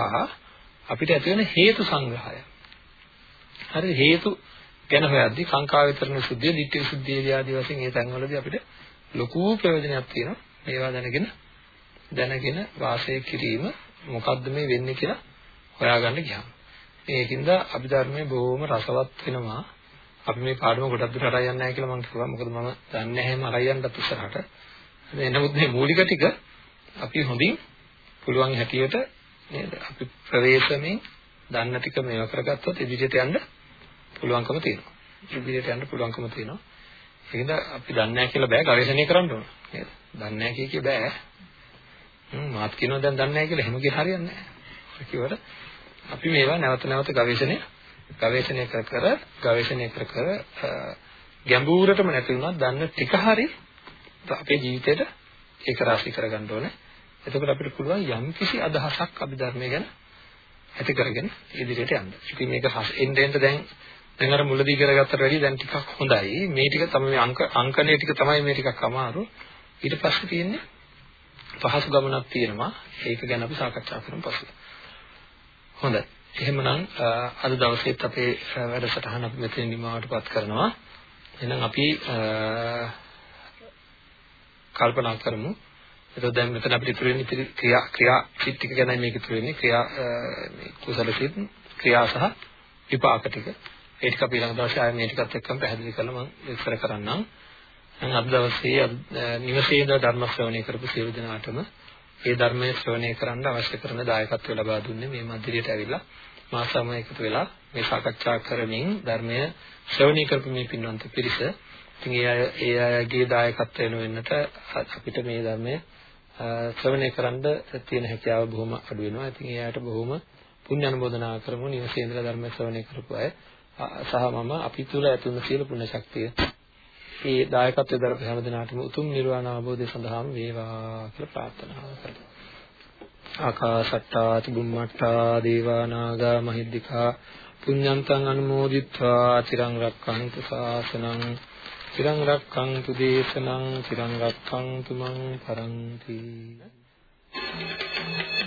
අපිට ඇති වෙන හේතු සංග්‍රහය. හරි හේතු ගැන හොයද්දී කාංකා විතරණ සුද්ධිය, ditthi සුද්ධිය ආදී වශයෙන් මේ තැන්වලදී අපිට ලොකු ප්‍රයෝජනයක් තියෙනවා. මේවා දැනගෙන දැනගෙන වාසය කිරීම මොකද්ද මේ වෙන්නේ කියලා හොයාගන්න ගියාම. මේකින්ද අභිධර්මයේ බොහොම රසවත් වෙනවා. අපි මේ පාඩම ගොඩක් දුරට අරන් යන්නේ නැහැ කියලා මම කිව්වා. මොකද මම දන්නේ නැහැ මම අරන් යන්නත් ඉස්සරහට. නමුත් මේ මූලික ටික අපි හොඳින් පුළුවන් හැටියට නේද? අපි ප්‍රවේශමෙන් දන්න ටික මේව කරගත්තොත් ඉදිරියට යන්න පුළුවන්කම තියෙනවා. ඉදිරියට යන්න පුළුවන්කම තියෙනවා. ඒකද අපි දන්නේ නැහැ කියලා බෑ ගවේෂණය කරන්න ඕන. නේද? දන්නේ නැහැ කිය කිය බෑ. හ්ම් මාත් කියනවා දැන් දන්නේ නැහැ කියලා එහෙම කියලා හරියන්නේ නැහැ. කිව්වට අපි මේවා නැවත නැවත ගවේෂණය ගවේෂණය කර කර ගවේෂණය කර කර ගැඹුරටම නැති වුණා දන්න ටික හරි අපේ ජීවිතේට ඒක රාශී කරගන්න ඕනේ. එතකොට අපිට පුළුවන් යම්කිසි අදහසක් අභිධර්මය ගැන ඇති කරගෙන ඉදිරියට යන්න. ඉතින් මේක එන්න එන්න දැන් දැන් අර මුලදී කරගත්තට වැඩිය දැන් ටිකක් හොඳයි. මේ ටික තමයි මේ අංක අංකණය ටික තමයි මේ ටිකක් අමාරු. ඊට පස්සේ තියෙන්නේ පහසු ගමනක් තියෙනවා. ඒක ගැන අපි සාකච්ඡා කරමු පස්සේ. හොඳයි. එහෙමනම් අද දවසේත් අපේ වැඩසටහන අපි මෙතන නිමවටපත් කරනවා. එහෙනම් අපි කල්පනා කරමු. එතකොට දැන් මෙතන අපිට ඉතුරු වෙන්නේ ක්‍රියා ක්‍රියා සිත් ටික ගැනයි මේක ඉතුරු වෙන්නේ. ක්‍රියා මේ කුසල සිත් ක්‍රියා සහ විපාක ටික. ඒ ටික අපි ඊළඟ දවසේ ආයෙ මේ ටිකත් එක්කම පැහැදිලි කරලා මම විස්තර කරන්නම්. දැන් අද දවසේ නිවසේ ඉඳලා ධර්ම ශ්‍රවණය කරපු සියලු දෙනාටම ඒ ධර්මයේ ශ්‍රවණය කරන්න අවශ්‍ය කරන දායකත්වය ලබා දුන්නේ මේ මන්දිරයට ඇවිල්ලා මා සමග එකතු වෙලා මේ සාකච්ඡා කරමින් ධර්මය ශ්‍රවණය කරපු මේ පින්වන්ත පිරිස ඉතින් ඒ අය ඒ අයගේ දායකත්වය වෙනුවෙන්නට අපිට මේ ධර්මයේ ශ්‍රවණය කරන්න තියෙන හැකියාව බොහොම අඩු වෙනවා. ඉතින් ඒ අයට බොහොම පුණ්‍ය අනුමෝදනා කරමු නිවසේ ඉඳලා ධර්ම ශ්‍රවණය කරපු අය සහ මම අපි තුල ඇතුළු සියලු පුණ්‍ය ශක්තිය ඒ දායකත්වයෙන් දරපු හැම දිනාටම උතුම් නිර්වාණ අවබෝධය සඳහාම වේවා කියලා ප්‍රාර්ථනා කරමු. ආකාශට්ටා චුම්මට්ටා දේවා නාග මහිද්దికා පුඤ්ඤන්තං අනුමෝදිත්වා චිරං රක්ඛන්තු ශාසනං චිරං රක්ඛන්තු දේශනං චිරං රක්ඛන්තු මං පරන්ති Thank you.